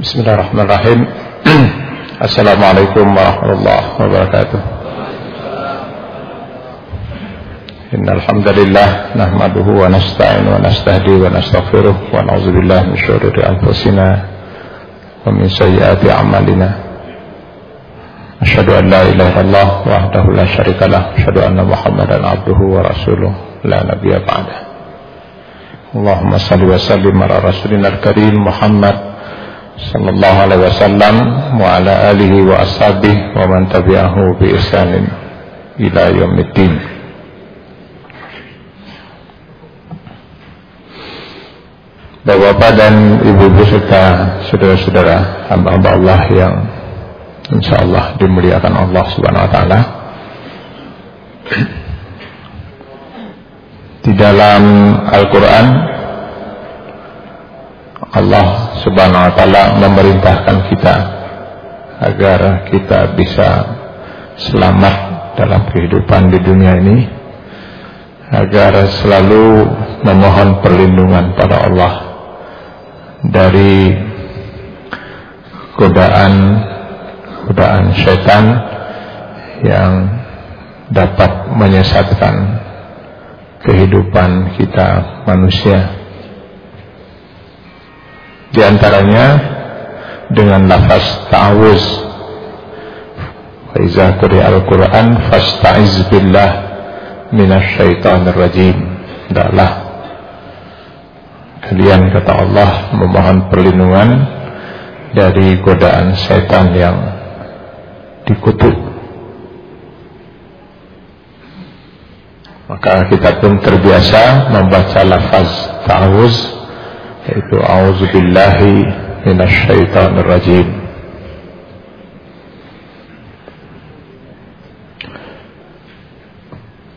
بسم الله الرحمن الرحيم السلام عليكم ورحمة الله وبركاته إن الحمد لله نحمده ونستعين ونستهدي ونستغفره ونعوذ بالله من شرور أنفسنا ومن سيئات أعمالنا أشهد أن لا إله إلا الله وحده لا شريك له أشهد أن محمدا عبده ورسوله لا نبي بعده اللهم صل وسلم على رسولنا الكريم محمد sallallahu alaihi wasallam wa ala alihi wa ashabihi wa man tabi'ahu bi ihsanin ila yaumiddin. Bapak-bapak dan ibu-ibu serta saudara-saudara hamba-hamba Allah yang insyaallah dimuliakan Allah Subhanahu wa taala. Di dalam Al-Qur'an Allah Subhanahu Wa Taala memerintahkan kita agar kita bisa selamat dalam kehidupan di dunia ini agar selalu memohon perlindungan pada Allah dari godaan godaan setan yang dapat menyesatkan kehidupan kita manusia. Di antaranya dengan lafaz ta'awuz. Wa iza al-Qur'an fasta'iz billah minasyaitonir rajim. Hendaklah kalian kata Allah memohon perlindungan dari godaan setan yang dikutuk. Maka kita pun terbiasa membaca lafaz ta'awuz yaitu auzubillahi minasyaitonir rajim.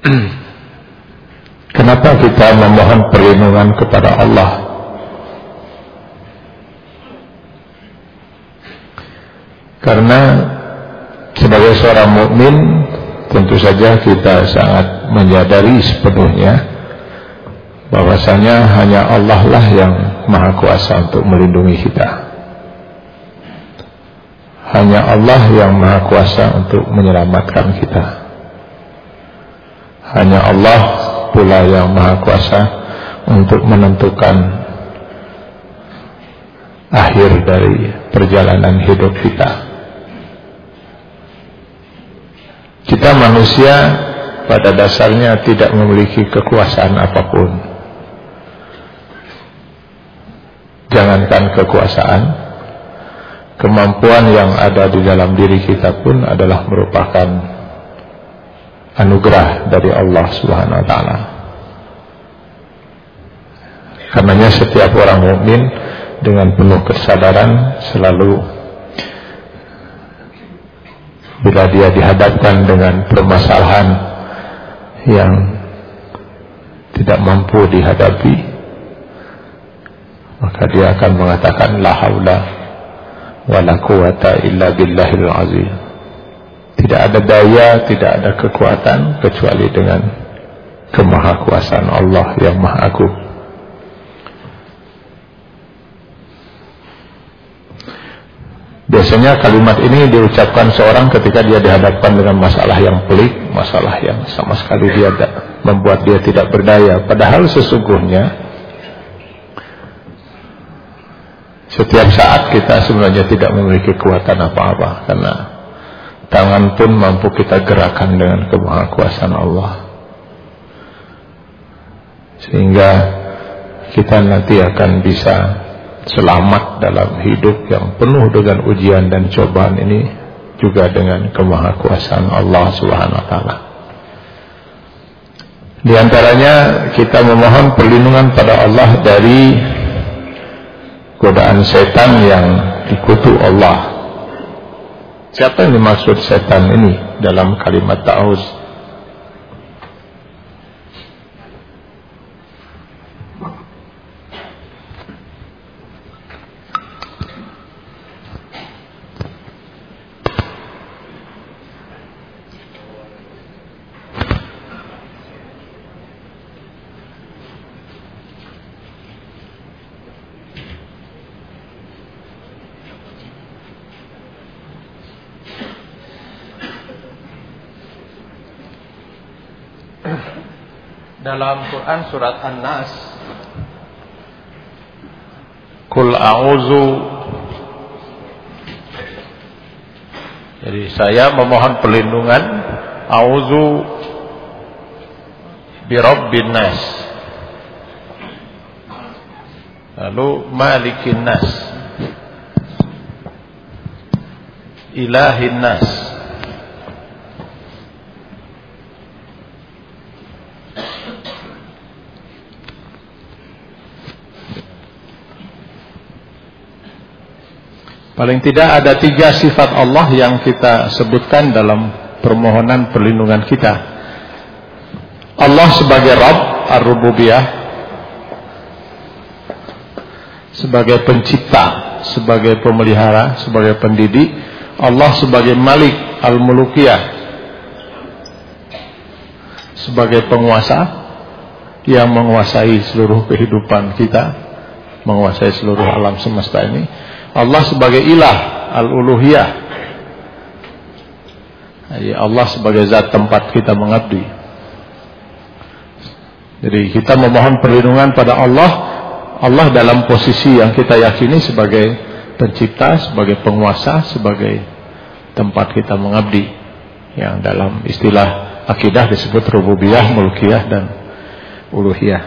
Kenapa kita memohon perlindungan kepada Allah? Karena sebagai seorang mukmin tentu saja kita sangat menyadari sepenuhnya bahwasanya hanya Allah lah yang maha kuasa untuk melindungi kita. Hanya Allah yang maha kuasa untuk menyelamatkan kita. Hanya Allah pula yang maha kuasa untuk menentukan akhir dari perjalanan hidup kita. Kita manusia pada dasarnya tidak memiliki kekuasaan apa pun. Jangankan kekuasaan, kemampuan yang ada di dalam diri kita pun adalah merupakan anugerah dari Allah Subhanahu wa taala. Karenanya setiap orang mukmin dengan penuh kesadaran selalu bila dia dihadapkan dengan permasalahan yang tidak mampu dihadapi maka dia akan mengatakan la haula wala quwata illa billahil azim tidak ada daya tidak ada kekuatan kecuali dengan kemahakuasaan Allah yang maha agung Biasanya kalimat ini diucapkan seorang ketika dia dihadapkan dengan masalah yang pelik, masalah yang sama sekali dia membuat dia tidak berdaya. Padahal sesungguhnya setiap saat kita sebenarnya tidak memiliki kekuatan apa-apa karena tangan pun mampu kita gerakan dengan kemahakuasaan Allah. Sehingga kita nanti akan bisa selamat dalam hidup yang penuh dengan ujian dan cobaan ini juga dengan kemahakuasaan Allah Subhanahu wa. Di antaranya kita memohon perlindungan pada Allah dari godaan setan yang dikutuk Allah. Siapa yang dimaksud setan ini dalam kalimat ta'awuz? Dalam Quran surat An-Nas. Kul a'udzu. Jadi saya memohon perlindungan. A'udzu bi rabbin nas. Lalu malikin nas. Ilahin nas Paling tidak ada tiga sifat Allah yang kita sebutkan dalam permohonan perlindungan kita. Allah sebagai Rabb, Ar-Rububiyah, sebagai pencipta, sebagai pemelihara, sebagai pendidik, Allah sebagai Malik, Al-Mulukiyah, sebagai penguasa yang menguasai seluruh kehidupan kita, menguasai seluruh alam semesta ini Allah sebagai ilah al-uluhiyah Allah sebagai zat tempat kita mengabdi jadi kita memohon perlindungan pada Allah Allah dalam posisi yang kita yakini sebagai pencipta sebagai penguasa sebagai tempat kita mengabdi yang dalam istilah akidah disebut rububiyah, mulkiyah dan uluhiyah.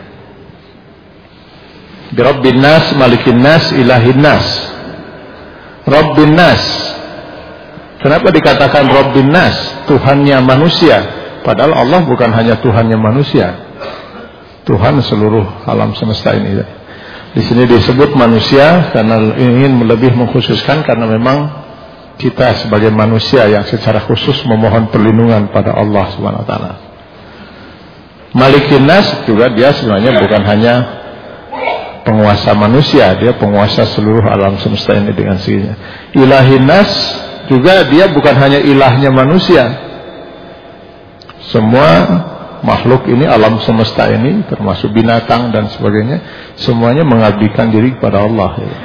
Birabbin nas, malikin nas, ilahin nas. Rabbin Nas. Kenapa dikatakan Rabbin Nas? Tuhannya manusia. Padahal Allah bukan hanya Tuhannya manusia. Tuhan seluruh alam semesta ini. Di sini disebut manusia karena ingin lebih mengkhususkan karena memang kita sebagai manusia yang secara khusus memohon perlindungan pada Allah Subhanahu wa. Malikin Nas juga dia sebenarnya bukan hanya penguasa manusia, dia penguasa seluruh alam semesta ini dengan sendirinya. Ilahinas juga dia bukan hanya ilahnya manusia. Semua makhluk ini alam semesta ini termasuk binatang dan sebagainya semuanya mengabdikan diri kepada Allah. Ya.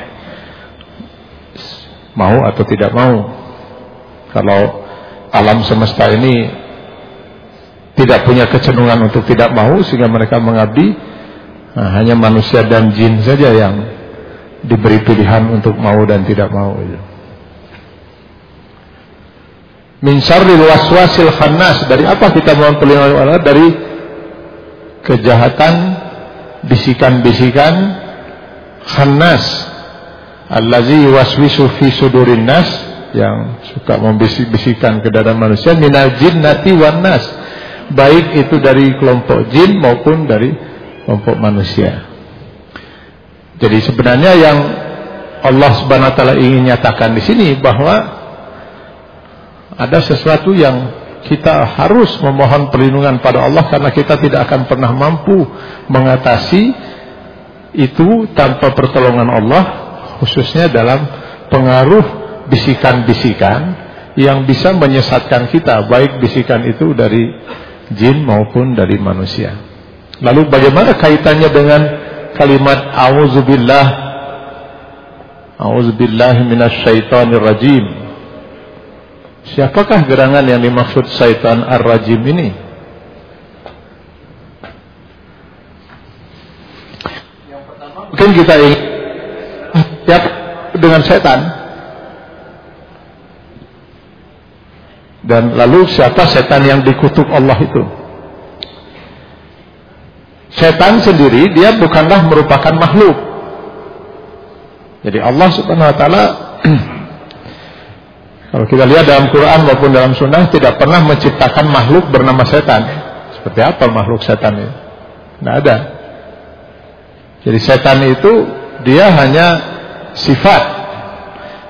Mau atau tidak mau. Kalau alam semesta ini tidak punya kecenderungan untuk tidak mau sehingga mereka mengabdi Nah, hanya manusia dan jin saja yang diberi pilihan untuk mau dan tidak mau itu. Min syarril waswasil khannas. Dari apa kita mohon perlindungan Allah? Dari kejahatan bisikan-bisikan khannas. Allazi waswisu fi sudurin nas yang suka membisik-bisikan ke dalam manusia minal jinnati wan nas. Baik itu dari kelompok jin maupun dari kelompok manusia. Jadi sebenarnya yang Allah Subhanahu wa taala ingin nyatakan di sini bahwa ada sesuatu yang kita harus memohon perlindungan pada Allah karena kita tidak akan pernah mampu mengatasi itu tanpa pertolongan Allah khususnya dalam pengaruh bisikan-bisikan yang bisa menyesatkan kita baik bisikan itu dari jin maupun dari manusia. Lalu bagaimana kaitannya dengan kalimat auzubillah auzubillah minasyaitonir rajim Siapakah gerangan yang dimaksud syaitan ar-rajim ini? Yang pertama mungkin kita ingin siap dengan setan. Dan lalu siapa setan yang dikutuk Allah itu? Setan sendiri dia bukanlah merupakan makhluk. Jadi Allah Subhanahu wa taala kalau kita lihat dalam Quran maupun dalam sunnah tidak pernah menciptakan makhluk bernama setan. Seperti apa makhluk setan itu? Tidak ada. Jadi setan itu dia hanya sifat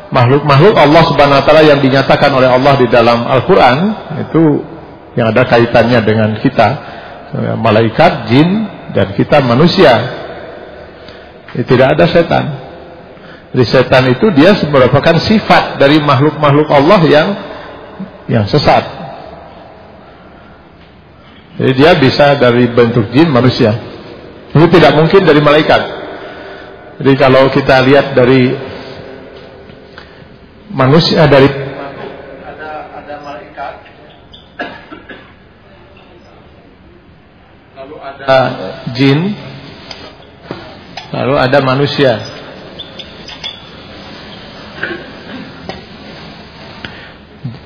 makhluk-makhluk Allah Subhanahu wa taala yang dinyatakan oleh Allah di dalam Al-Qur'an itu yang ada kaitannya dengan kita malaikat, jin, dan kita manusia. Ya, tidak ada setan. Jadi setan itu dia merupakan sifat dari makhluk-makhluk Allah yang yang sesat. Jadi dia bisa dari bentuk jin manusia. Itu tidak mungkin dari malaikat. Jadi kalau kita lihat dari manusia dari ada jin, lalu ada manusia.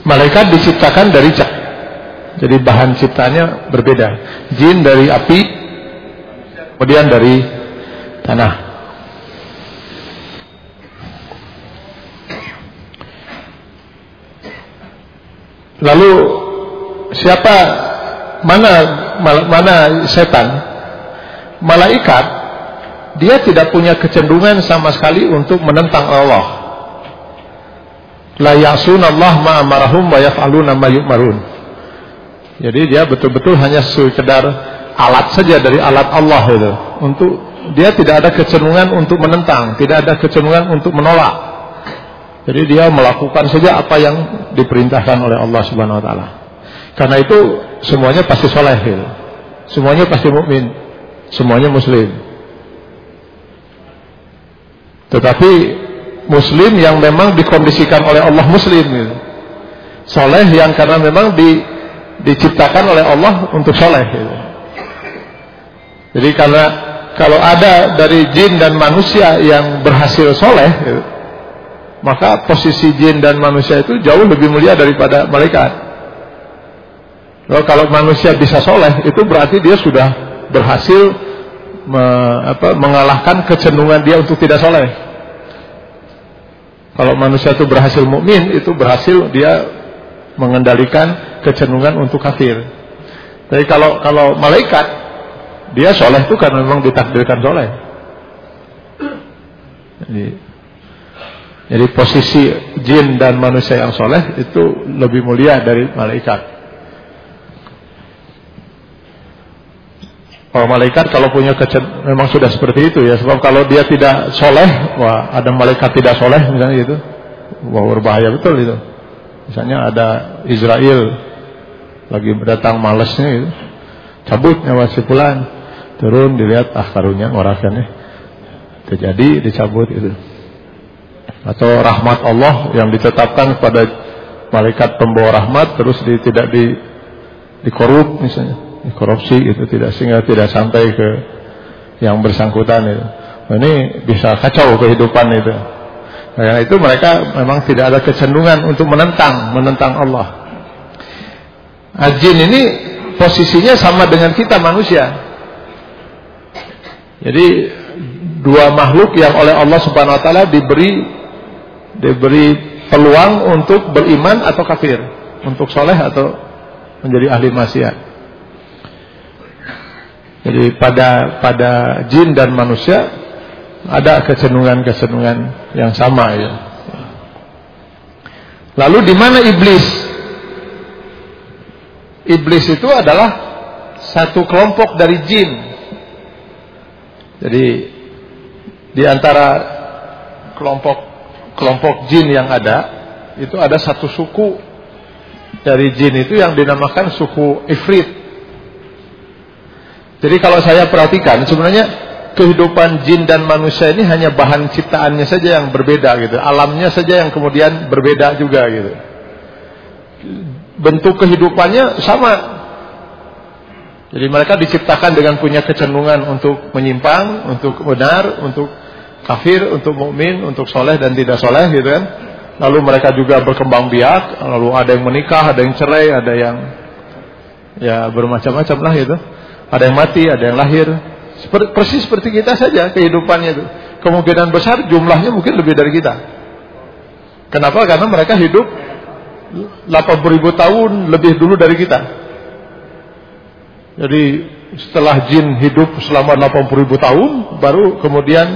Malaikat diciptakan dari cahaya. Jadi bahan ciptanya berbeda. Jin dari api, kemudian dari tanah. Lalu siapa mana mana setan? Malaikat dia tidak punya kecenderungan sama sekali untuk menentang Allah. La ya'sunallah ma amarahum wa yaf'aluna ma. Jadi dia betul-betul hanya sekedar alat saja dari alat Allah itu. Untuk dia tidak ada kecenderungan untuk menentang, tidak ada kecenderungan untuk menolak. Jadi dia melakukan saja apa yang diperintahkan oleh Allah Subhanahu wa taala. Karena itu semuanya pasti soleh gitu. Semuanya pasti mukmin. Semuanya muslim. Tetapi muslim yang memang dikondisikan oleh Allah muslim gitu. Soleh yang karena memang di diciptakan oleh Allah untuk soleh. Gitu. Jadi karena kalau ada dari jin dan manusia yang berhasil soleh, maka posisi jin dan manusia itu jauh lebih mulia daripada malaikat. Lalu kalau manusia bisa soleh, itu berarti dia sudah berhasil me, apa, mengalahkan kecenderungan dia untuk tidak soleh. Kalau manusia itu berhasil mukmin, itu berhasil dia mengendalikan kecenderungan untuk kafir. Tapi kalau kalau malaikat dia soleh itu karena memang ditakdirkan soleh. Jadi, jadi posisi jin dan manusia yang soleh itu lebih mulia dari malaikat. Kalau malaikat kalau punya kecen memang sudah seperti itu ya. Sebab kalau dia tidak soleh, wah ada malaikat tidak soleh misalnya gitu, wah berbahaya betul itu. Misalnya ada Israel lagi berdatang malesnya itu, cabut nyawa si pulan, turun dilihat ah karunya ya terjadi dicabut itu. Atau rahmat Allah yang ditetapkan kepada malaikat pembawa rahmat terus di, tidak di dikorup misalnya, dikorupsi itu tidak sehingga tidak sampai ke yang bersangkutan itu. Ini bisa kacau kehidupan itu. Karena itu mereka memang tidak ada kecenderungan untuk menentang, menentang Allah. Ajin ini posisinya sama dengan kita manusia. Jadi dua makhluk yang oleh Allah Subhanahu wa taala diberi diberi peluang untuk beriman atau kafir, untuk soleh atau menjadi ahli maksiat. Jadi pada pada jin dan manusia ada kecenderungan-kecenderungan yang sama ya. Lalu di mana iblis? Iblis itu adalah satu kelompok dari jin. Jadi di antara kelompok kelompok jin yang ada itu ada satu suku dari jin itu yang dinamakan suku Ifrit. Jadi kalau saya perhatikan sebenarnya kehidupan jin dan manusia ini hanya bahan ciptaannya saja yang berbeda gitu. Alamnya saja yang kemudian berbeda juga gitu. Bentuk kehidupannya sama. Jadi mereka diciptakan dengan punya kecenderungan untuk menyimpang, untuk benar, untuk kafir, untuk mukmin, untuk soleh dan tidak soleh gitu kan. Lalu mereka juga berkembang biak, lalu ada yang menikah, ada yang cerai, ada yang ya bermacam-macam lah gitu. Ada yang mati, ada yang lahir, seperti, persis seperti kita saja kehidupannya itu. Kemungkinan besar jumlahnya mungkin lebih dari kita. Kenapa? Karena mereka hidup 80 ribu tahun lebih dulu dari kita. Jadi setelah jin hidup selama 80 ribu tahun, baru kemudian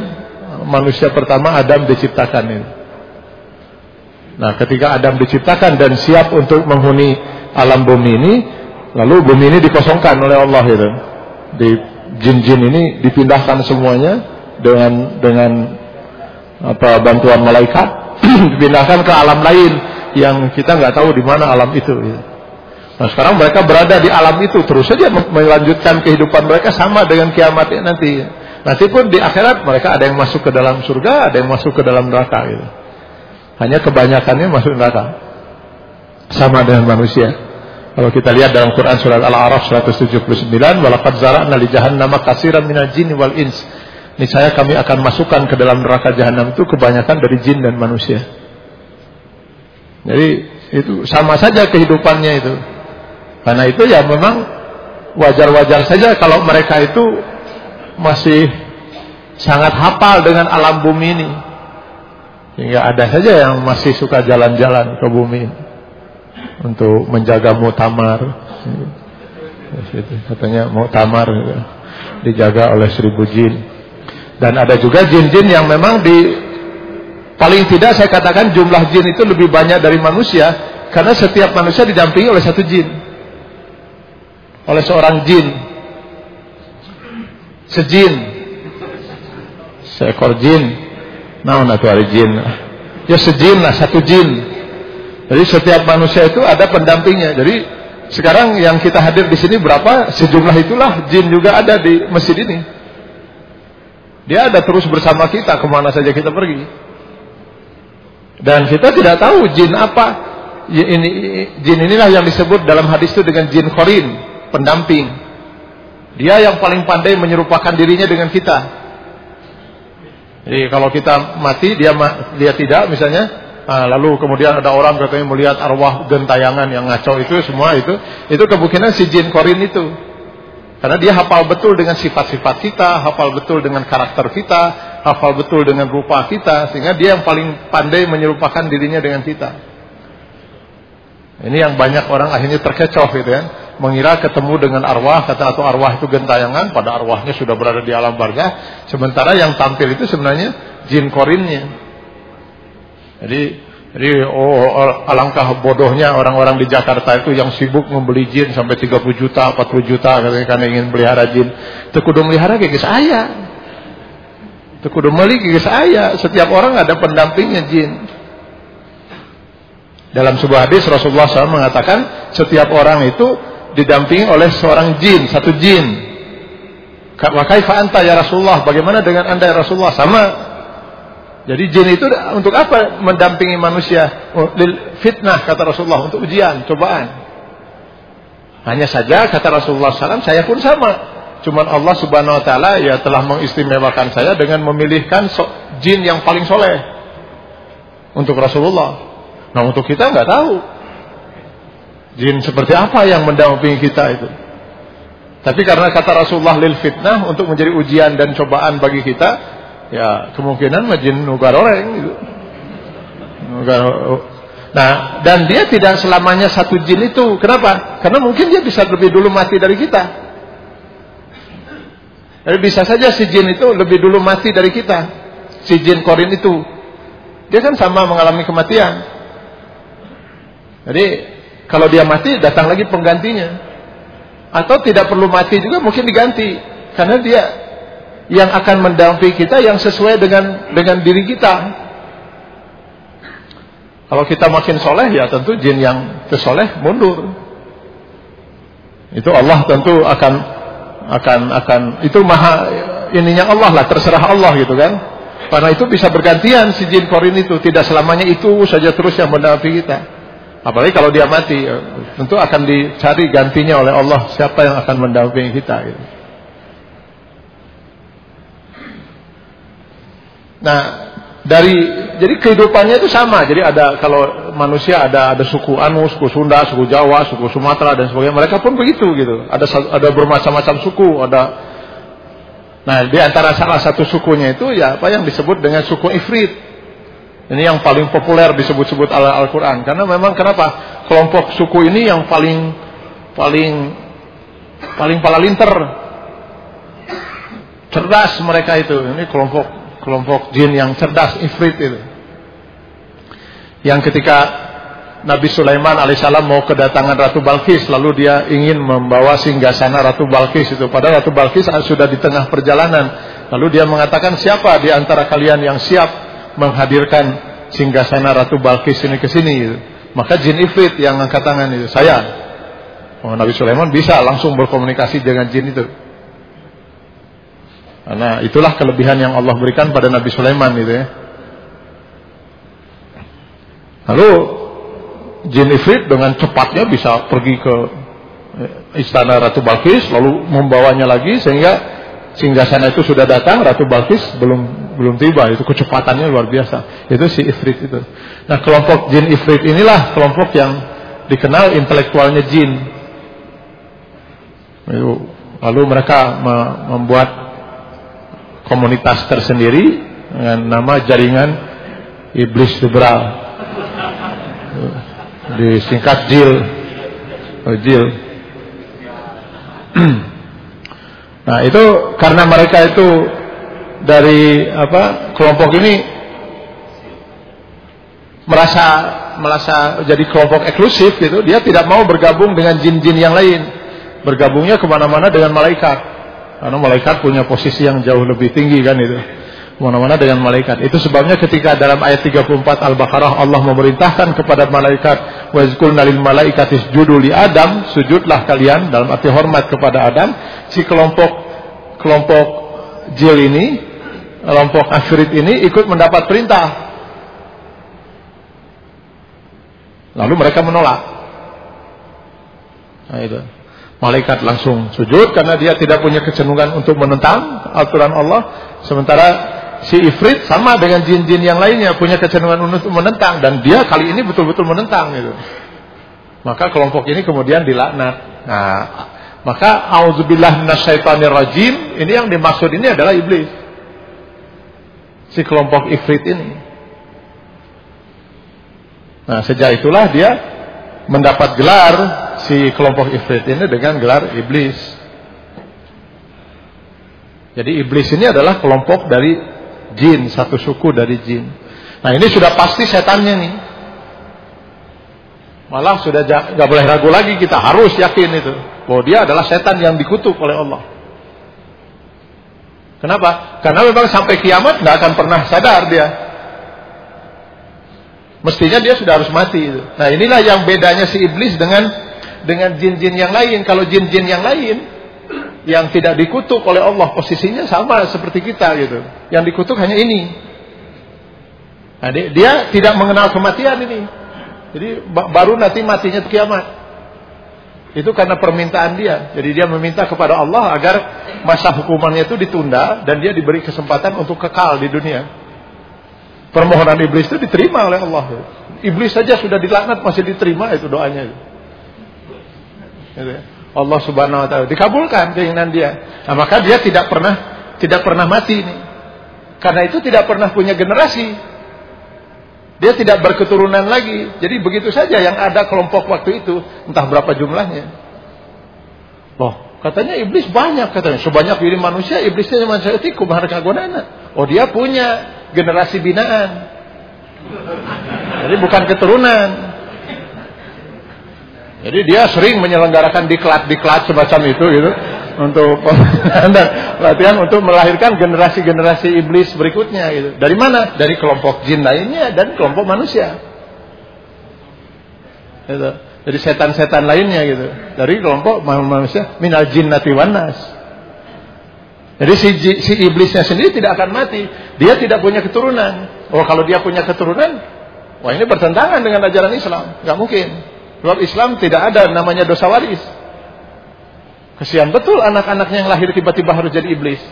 manusia pertama Adam diciptakan ini. Nah, ketika Adam diciptakan dan siap untuk menghuni alam bumi ini, lalu bumi ini dikosongkan oleh Allah itu. Di jin-jin ini dipindahkan semuanya dengan dengan apa bantuan malaikat dipindahkan ke alam lain yang kita nggak tahu di mana alam itu. Gitu. Nah sekarang mereka berada di alam itu terus saja melanjutkan kehidupan mereka sama dengan kiamatnya nanti. Nanti pun di akhirat mereka ada yang masuk ke dalam surga, ada yang masuk ke dalam neraka. Gitu. Hanya kebanyakannya masuk neraka, sama dengan manusia. Kalau kita lihat dalam Quran surat Al-A'raf 179, "Walaqad zara'na li jahannam katsiran minal jinni wal ins." Niscaya kami akan masukkan ke dalam neraka jahanam itu kebanyakan dari jin dan manusia. Jadi itu sama saja kehidupannya itu. Karena itu ya memang wajar-wajar saja kalau mereka itu masih sangat hafal dengan alam bumi ini. Hingga ada saja yang masih suka jalan-jalan ke bumi untuk menjaga mutamar. Katanya mutamar dijaga oleh seribu jin. Dan ada juga jin-jin yang memang di paling tidak saya katakan jumlah jin itu lebih banyak dari manusia karena setiap manusia didampingi oleh satu jin. Oleh seorang jin. Sejin. Seekor jin Nah, hari jin. Ya sejin lah, satu jin. Jadi setiap manusia itu ada pendampingnya. Jadi sekarang yang kita hadir di sini berapa? Sejumlah itulah jin juga ada di masjid ini. Dia ada terus bersama kita ke mana saja kita pergi. Dan kita tidak tahu jin apa. Ya, ini jin inilah yang disebut dalam hadis itu dengan jin korin, pendamping. Dia yang paling pandai menyerupakan dirinya dengan kita. Jadi kalau kita mati dia dia tidak misalnya lalu kemudian ada orang katanya melihat arwah gentayangan yang ngaco itu semua itu itu kemungkinan si jin korin itu karena dia hafal betul dengan sifat-sifat kita, hafal betul dengan karakter kita, hafal betul dengan rupa kita, sehingga dia yang paling pandai menyerupakan dirinya dengan kita. Ini yang banyak orang akhirnya terkecoh gitu kan mengira ketemu dengan arwah, kata atau arwah itu gentayangan, pada arwahnya sudah berada di alam barzah, sementara yang tampil itu sebenarnya jin korinnya. Jadi, jadi oh alangkah bodohnya orang-orang di Jakarta itu yang sibuk membeli jin sampai 30 juta, 40 juta karena ingin pelihara jin. Itu kudu melihara kayak saya. Itu kudu meli kayak saya. Setiap orang ada pendampingnya jin. Dalam sebuah hadis Rasulullah SAW mengatakan setiap orang itu didampingi oleh seorang jin, satu jin. Wa kaifa anta ya Rasulullah? Bagaimana dengan Anda ya Rasulullah? Sama. Jadi jin itu untuk apa mendampingi manusia? Oh, fitnah kata Rasulullah, untuk ujian, cobaan. Hanya saja kata Rasulullah SAW, saya pun sama. Cuman Allah Subhanahu wa taala ya telah mengistimewakan saya dengan memilihkan jin yang paling soleh untuk Rasulullah. Nah, untuk kita nggak tahu. Jin seperti apa yang mendampingi kita itu? Tapi karena kata Rasulullah lil fitnah untuk menjadi ujian dan cobaan bagi kita, ya kemungkinan majin nugar orang gitu. Nugar, nah, dan dia tidak selamanya satu jin itu. Kenapa? Karena mungkin dia bisa lebih dulu mati dari kita. Jadi bisa saja si jin itu lebih dulu mati dari kita. Si jin korin itu. Dia kan sama mengalami kematian. Jadi kalau dia mati, datang lagi penggantinya. Atau tidak perlu mati juga mungkin diganti. Karena dia yang akan mendampingi kita yang sesuai dengan dengan diri kita. Kalau kita makin soleh ya tentu jin yang kesoleh mundur. Itu Allah tentu akan akan akan itu maha ininya Allah lah terserah Allah gitu kan. Karena itu bisa bergantian si jin korin itu tidak selamanya itu saja terus yang mendampingi kita. Apalagi kalau dia mati, ya, tentu akan dicari gantinya oleh Allah siapa yang akan mendampingi kita. Gitu. Nah, dari jadi kehidupannya itu sama. Jadi ada kalau manusia ada ada suku Anu, suku Sunda, suku Jawa, suku Sumatera dan sebagainya. Mereka pun begitu gitu. Ada ada bermacam-macam suku. Ada Nah, di antara salah satu sukunya itu ya apa yang disebut dengan suku Ifrit. Ini yang paling populer disebut-sebut Al-Quran. Karena memang kenapa? Kelompok suku ini yang paling paling paling palalinter. Cerdas mereka itu. Ini kelompok kelompok jin yang cerdas, ifrit itu. Yang ketika Nabi Sulaiman alaihissalam mau kedatangan Ratu Balkis, lalu dia ingin membawa singgasana Ratu Balkis itu. Padahal Ratu Balkis sudah di tengah perjalanan. Lalu dia mengatakan siapa di antara kalian yang siap menghadirkan singgasana Ratu Balkis ini ke sini gitu. Maka jin ifrit yang angkat tangan itu saya. Oh, Nabi Sulaiman bisa langsung berkomunikasi dengan jin itu. Karena itulah kelebihan yang Allah berikan pada Nabi Sulaiman itu ya. Lalu jin ifrit dengan cepatnya bisa pergi ke istana Ratu Balkis lalu membawanya lagi sehingga sehingga sana itu sudah datang Ratu Balkis belum belum tiba. Itu kecepatannya luar biasa. Itu si Ifrit itu. Nah kelompok jin Ifrit inilah kelompok yang dikenal intelektualnya jin. Lalu mereka membuat komunitas tersendiri dengan nama jaringan iblis liberal disingkat JIL oh, JIL Nah, itu karena mereka itu dari apa kelompok ini merasa merasa jadi kelompok eksklusif gitu, dia tidak mau bergabung dengan jin-jin yang lain. Bergabungnya ke mana-mana dengan malaikat. Karena malaikat punya posisi yang jauh lebih tinggi kan itu. Ke mana-mana dengan malaikat. Itu sebabnya ketika dalam ayat 34 Al-Baqarah Allah memerintahkan kepada malaikat wazkulna lil malaikatis judu li Adam, sujudlah kalian dalam arti hormat kepada Adam si kelompok kelompok jil ini, kelompok afrit ini ikut mendapat perintah. Lalu mereka menolak. Nah itu. Malaikat langsung sujud karena dia tidak punya kecenderungan untuk menentang aturan Allah. Sementara si Ifrit sama dengan jin-jin yang lainnya punya kecenderungan untuk menentang dan dia kali ini betul-betul menentang gitu. Maka kelompok ini kemudian dilaknat. Nah, maka auzubillah minasyaitonir rajim, ini yang dimaksud ini adalah iblis. Si kelompok ifrit ini. Nah, sejak itulah dia mendapat gelar si kelompok ifrit ini dengan gelar iblis. Jadi iblis ini adalah kelompok dari jin, satu suku dari jin. Nah, ini sudah pasti setannya nih. Malah sudah nggak boleh ragu lagi kita harus yakin itu bahwa dia adalah setan yang dikutuk oleh Allah. Kenapa? Karena memang sampai kiamat nggak akan pernah sadar dia. Mestinya dia sudah harus mati. Nah inilah yang bedanya si iblis dengan dengan jin-jin yang lain. Kalau jin-jin yang lain yang tidak dikutuk oleh Allah posisinya sama seperti kita gitu. Yang dikutuk hanya ini. Nah, dia, dia tidak mengenal kematian ini. Jadi baru nanti matinya kiamat. Itu karena permintaan dia. Jadi dia meminta kepada Allah agar masa hukumannya itu ditunda dan dia diberi kesempatan untuk kekal di dunia. Permohonan iblis itu diterima oleh Allah. Iblis saja sudah dilaknat masih diterima itu doanya. Gitu ya. Allah Subhanahu wa taala dikabulkan keinginan dia. Nah, maka dia tidak pernah tidak pernah mati ini. Karena itu tidak pernah punya generasi. Dia tidak berketurunan lagi. Jadi begitu saja yang ada kelompok waktu itu, entah berapa jumlahnya. Loh, katanya iblis banyak katanya. Sebanyak ini manusia, iblisnya manusia itu harga gonana. Oh, dia punya generasi binaan. Jadi bukan keturunan. Jadi dia sering menyelenggarakan diklat-diklat semacam itu gitu untuk latihan untuk melahirkan generasi-generasi iblis berikutnya gitu. Dari mana? Dari kelompok jin lainnya dan kelompok manusia. Gitu. Jadi setan-setan lainnya gitu. Dari kelompok manusia minal jinnati wanas. Jadi si, si iblisnya sendiri tidak akan mati. Dia tidak punya keturunan. Oh kalau dia punya keturunan, wah ini bertentangan dengan ajaran Islam. Gak mungkin. Sebab Islam tidak ada namanya dosa waris. Kesian betul anak-anaknya yang lahir tiba-tiba harus jadi iblis.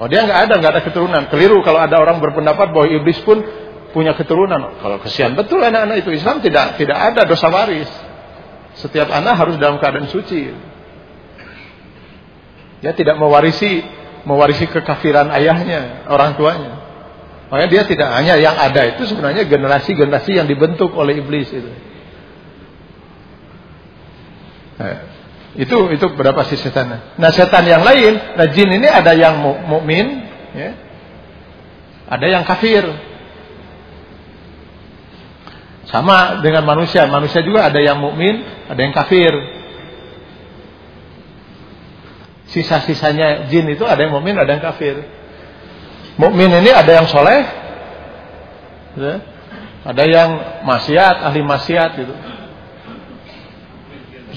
Oh dia nggak ada, nggak ada keturunan. Keliru kalau ada orang berpendapat bahwa iblis pun punya keturunan. Kalau kesian betul anak-anak itu Islam tidak tidak ada dosa waris. Setiap anak harus dalam keadaan suci. Dia tidak mewarisi mewarisi kekafiran ayahnya, orang tuanya. Makanya dia tidak hanya yang ada itu sebenarnya generasi-generasi yang dibentuk oleh iblis itu. Nah, itu itu berapa sih setan? Nah setan yang lain, nah jin ini ada yang mukmin, ya, ada yang kafir. Sama dengan manusia, manusia juga ada yang mukmin, ada yang kafir. Sisa-sisanya jin itu ada yang mukmin, ada yang kafir. Mukmin ini ada yang soleh, ya, ada yang maksiat, ahli maksiat gitu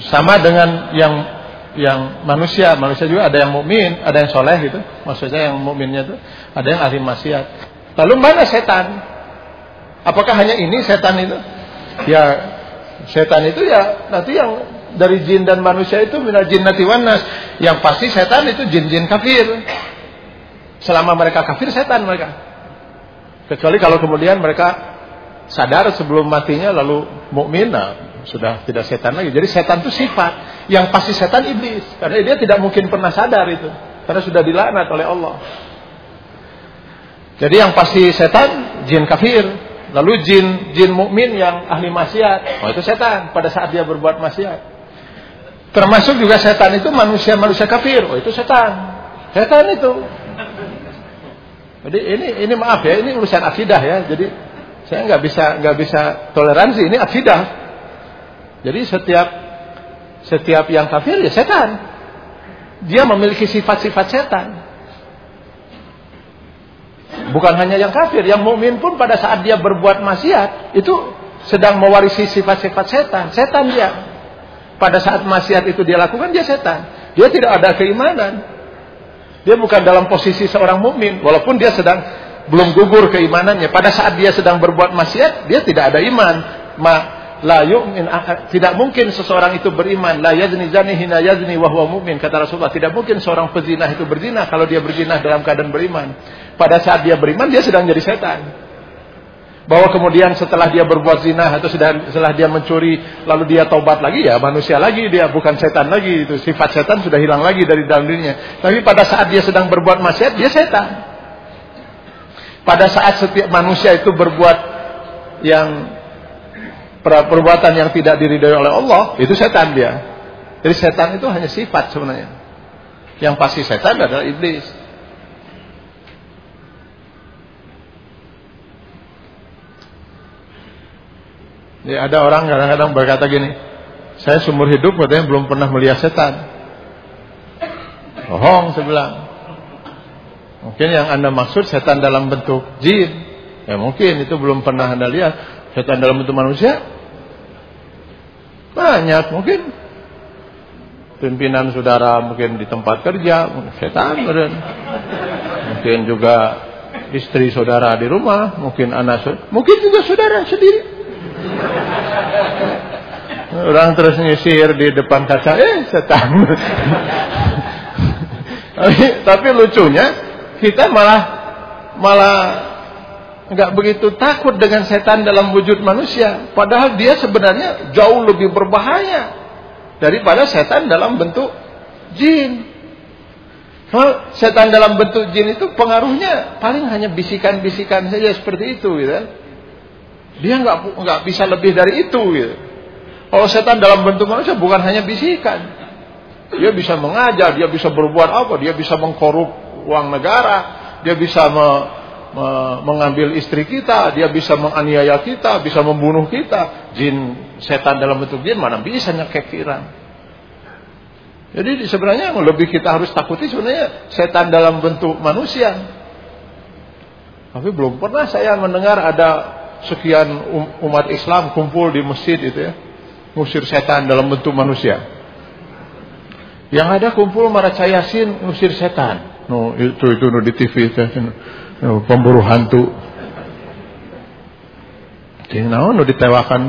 sama dengan yang yang manusia, manusia juga ada yang mukmin, ada yang soleh gitu. Maksudnya yang mukminnya itu ada yang ahli maksiat. Lalu mana setan? Apakah hanya ini setan itu? Ya setan itu ya nanti yang dari jin dan manusia itu minal jinnati wanas. Yang pasti setan itu jin-jin kafir. Selama mereka kafir setan mereka. Kecuali kalau kemudian mereka sadar sebelum matinya lalu mukmin nah, sudah tidak setan lagi. Jadi setan itu sifat. Yang pasti setan iblis karena dia tidak mungkin pernah sadar itu karena sudah dilaknat oleh Allah. Jadi yang pasti setan jin kafir, lalu jin jin mukmin yang ahli maksiat. Oh itu setan pada saat dia berbuat maksiat. Termasuk juga setan itu manusia-manusia kafir. Oh itu setan. Setan itu. Jadi ini ini maaf ya, ini urusan akidah ya. Jadi saya nggak bisa nggak bisa toleransi ini akidah. Jadi setiap setiap yang kafir ya setan. Dia memiliki sifat-sifat setan. Bukan hanya yang kafir, yang mukmin pun pada saat dia berbuat maksiat itu sedang mewarisi sifat-sifat setan. Setan dia. Pada saat maksiat itu dia lakukan dia setan. Dia tidak ada keimanan. Dia bukan dalam posisi seorang mukmin walaupun dia sedang belum gugur keimanannya. Pada saat dia sedang berbuat maksiat, dia tidak ada iman. Ma la yu'min tidak mungkin seseorang itu beriman la yazni zani hina yazni wa huwa mu'min kata Rasulullah tidak mungkin seorang pezina itu berzina kalau dia berzina dalam keadaan beriman pada saat dia beriman dia sedang jadi setan bahwa kemudian setelah dia berbuat zina atau setelah dia mencuri lalu dia taubat lagi ya manusia lagi dia bukan setan lagi itu sifat setan sudah hilang lagi dari dalam dirinya tapi pada saat dia sedang berbuat maksiat dia setan pada saat setiap manusia itu berbuat yang perbuatan yang tidak diridhoi oleh Allah, itu setan dia. Jadi setan itu hanya sifat sebenarnya. Yang pasti setan adalah iblis. Ya, ada orang kadang-kadang berkata gini, saya seumur hidup katanya belum pernah melihat setan. Bohong sebelah. Mungkin yang anda maksud setan dalam bentuk jin. Ya mungkin itu belum pernah anda lihat. Setan dalam bentuk manusia banyak mungkin pimpinan saudara mungkin di tempat kerja setan mungkin, mungkin juga istri saudara di rumah mungkin anak mungkin juga saudara sendiri orang terus nyisir di depan kaca eh setan tapi lucunya kita malah malah nggak begitu takut dengan setan dalam wujud manusia. Padahal dia sebenarnya jauh lebih berbahaya daripada setan dalam bentuk jin. Kalau setan dalam bentuk jin itu pengaruhnya paling hanya bisikan-bisikan saja seperti itu, gitu. Kan. Dia nggak nggak bisa lebih dari itu, gitu. Kalau setan dalam bentuk manusia bukan hanya bisikan, dia bisa mengajar, dia bisa berbuat apa, dia bisa mengkorup uang negara, dia bisa me, mengambil istri kita, dia bisa menganiaya kita, bisa membunuh kita. Jin setan dalam bentuk jin mana bisa nyekekiran. Jadi sebenarnya yang lebih kita harus takuti sebenarnya setan dalam bentuk manusia. Tapi belum pernah saya mendengar ada sekian um, umat Islam kumpul di masjid itu ya. Ngusir setan dalam bentuk manusia. Yang ada kumpul maraca yasin ngusir setan. No, itu itu no, di TV itu oh, pemburu hantu. Jadi naon nu ditewakan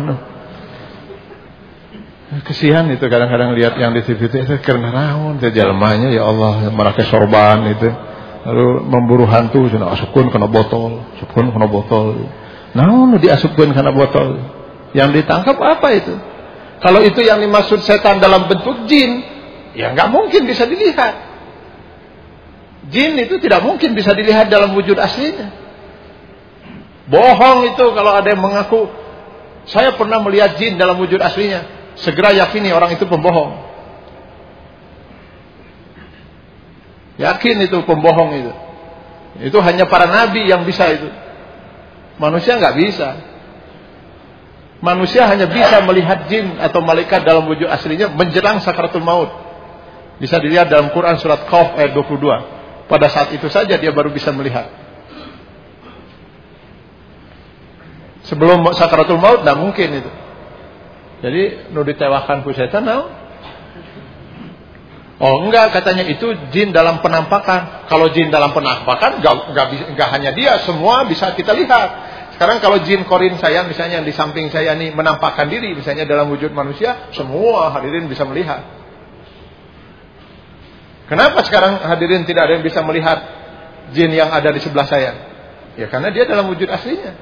kesian itu kadang-kadang lihat yang di TV itu karena naon jalmanya ya Allah merake sorban itu. Lalu memburu hantu cenah asupkeun kena botol asupkeun kena botol. Naon nu diasupkeun kena botol. Yang ditangkap apa itu kalau itu yang dimaksud setan dalam bentuk jin ya nggak mungkin bisa dilihat Jin itu tidak mungkin bisa dilihat dalam wujud aslinya. Bohong itu kalau ada yang mengaku saya pernah melihat jin dalam wujud aslinya. Segera yakini orang itu pembohong. Yakin itu pembohong itu. Itu hanya para nabi yang bisa itu. Manusia nggak bisa. Manusia hanya bisa melihat jin atau malaikat dalam wujud aslinya menjelang sakaratul maut. Bisa dilihat dalam Quran surat Qaf ayat 22. Pada saat itu saja dia baru bisa melihat. Sebelum sakaratul maut tidak mungkin itu. Jadi nu ditewakan ku setan no? Oh enggak katanya itu jin dalam penampakan. Kalau jin dalam penampakan enggak, enggak, enggak hanya dia, semua bisa kita lihat. Sekarang kalau jin korin saya misalnya yang di samping saya ini menampakkan diri misalnya dalam wujud manusia, semua hadirin bisa melihat. Kenapa sekarang hadirin tidak ada yang bisa melihat jin yang ada di sebelah saya? Ya karena dia dalam wujud aslinya.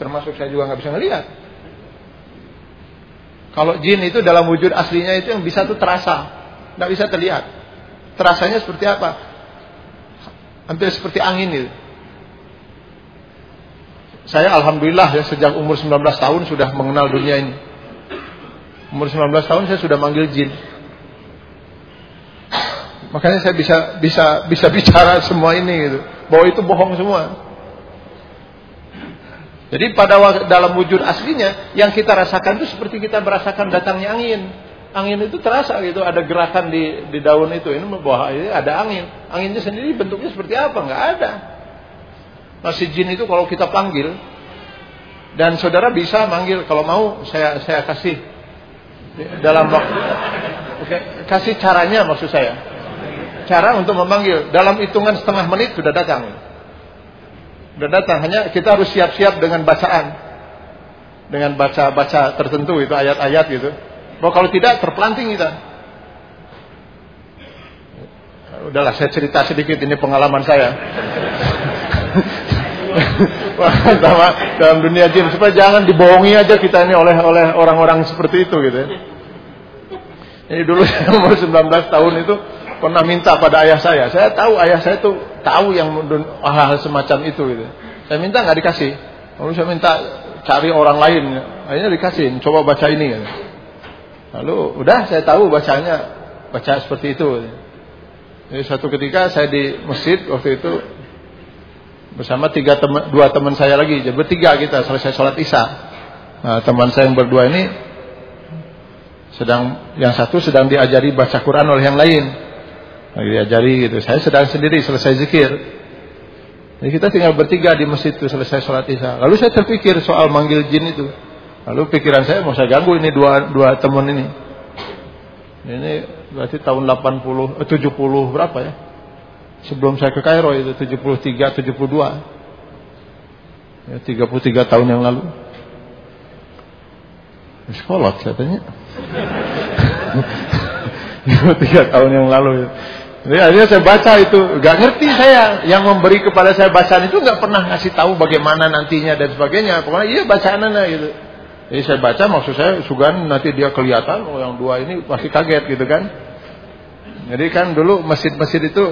Termasuk saya juga nggak bisa melihat. Kalau jin itu dalam wujud aslinya itu yang bisa tuh terasa, nggak bisa terlihat. Terasanya seperti apa? Hampir seperti angin itu. Saya alhamdulillah ya sejak umur 19 tahun sudah mengenal dunia ini. Umur 19 tahun saya sudah manggil jin. Makanya saya bisa bisa bisa bicara semua ini gitu. Bahwa itu bohong semua. Jadi pada dalam wujud aslinya yang kita rasakan itu seperti kita merasakan datangnya angin. Angin itu terasa gitu, ada gerakan di di daun itu. Ini bahwa ada angin. Anginnya sendiri bentuknya seperti apa? Enggak ada. Masih jin itu kalau kita panggil dan saudara bisa manggil kalau mau saya saya kasih dalam waktu kasih caranya maksud saya. Cara untuk memanggil dalam hitungan setengah menit sudah datang. Sudah datang hanya kita harus siap-siap dengan bacaan. Dengan baca-baca tertentu itu ayat-ayat gitu. Bahwa kalau tidak terpelanting kita. Udahlah saya cerita sedikit ini pengalaman saya. Sama dalam dunia jin supaya jangan dibohongi aja kita ini oleh oleh orang-orang seperti itu gitu ya. Ini dulu saya umur 19 tahun itu pernah minta pada ayah saya. Saya tahu ayah saya itu tahu yang hal-hal semacam itu gitu. Saya minta nggak dikasih. Lalu saya minta cari orang lain. Akhirnya dikasih, coba baca ini gitu. Lalu udah saya tahu bacanya baca seperti itu. Jadi suatu ketika saya di masjid waktu itu bersama tiga teman, dua teman saya lagi, jadi bertiga kita selesai sholat isya. Nah, teman saya yang berdua ini sedang yang satu sedang diajari baca Quran oleh yang lain, lagi diajari gitu. Saya sedang sendiri selesai zikir. Jadi kita tinggal bertiga di masjid itu selesai sholat isya. Lalu saya terpikir soal manggil jin itu. Lalu pikiran saya mau saya ganggu ini dua dua teman ini. Ini berarti tahun 80 eh, 70 berapa ya? Sebelum saya ke Kairo itu 73 72 ya 33 tahun yang lalu. Sekolah katanya. 23 tahun yang lalu. Jadi akhirnya saya baca itu. Gak ngerti saya yang memberi kepada saya bacaan itu gak pernah ngasih tahu bagaimana nantinya dan sebagainya. Pokoknya iya bacaan aja gitu. Jadi saya baca maksud saya sugan nanti dia kelihatan oh yang dua ini pasti kaget gitu kan. Jadi kan dulu masjid-masjid itu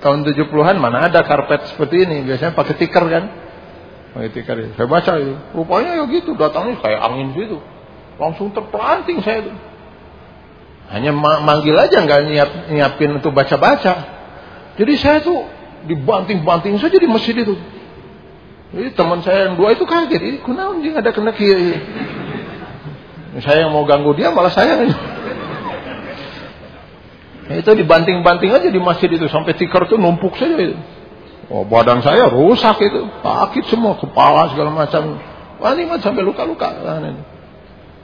tahun 70-an mana ada karpet seperti ini. Biasanya pakai tikar kan. Pakai tikar itu. Saya baca itu. Rupanya ya gitu, datangnya kayak angin gitu. Langsung terpelanting saya itu. Hanya manggil aja nggak nyiap, nyiapin untuk baca-baca. Jadi saya tuh dibanting-banting saja di masjid itu. Jadi teman saya yang dua itu kaget. Ini kunaun dia ada kena kiri. Saya yang mau ganggu dia malah saya. Itu dibanting-banting aja di masjid itu sampai tikar itu numpuk saja itu. Oh, badan saya rusak itu, sakit semua, kepala segala macam. Wah, ini sampai luka-luka.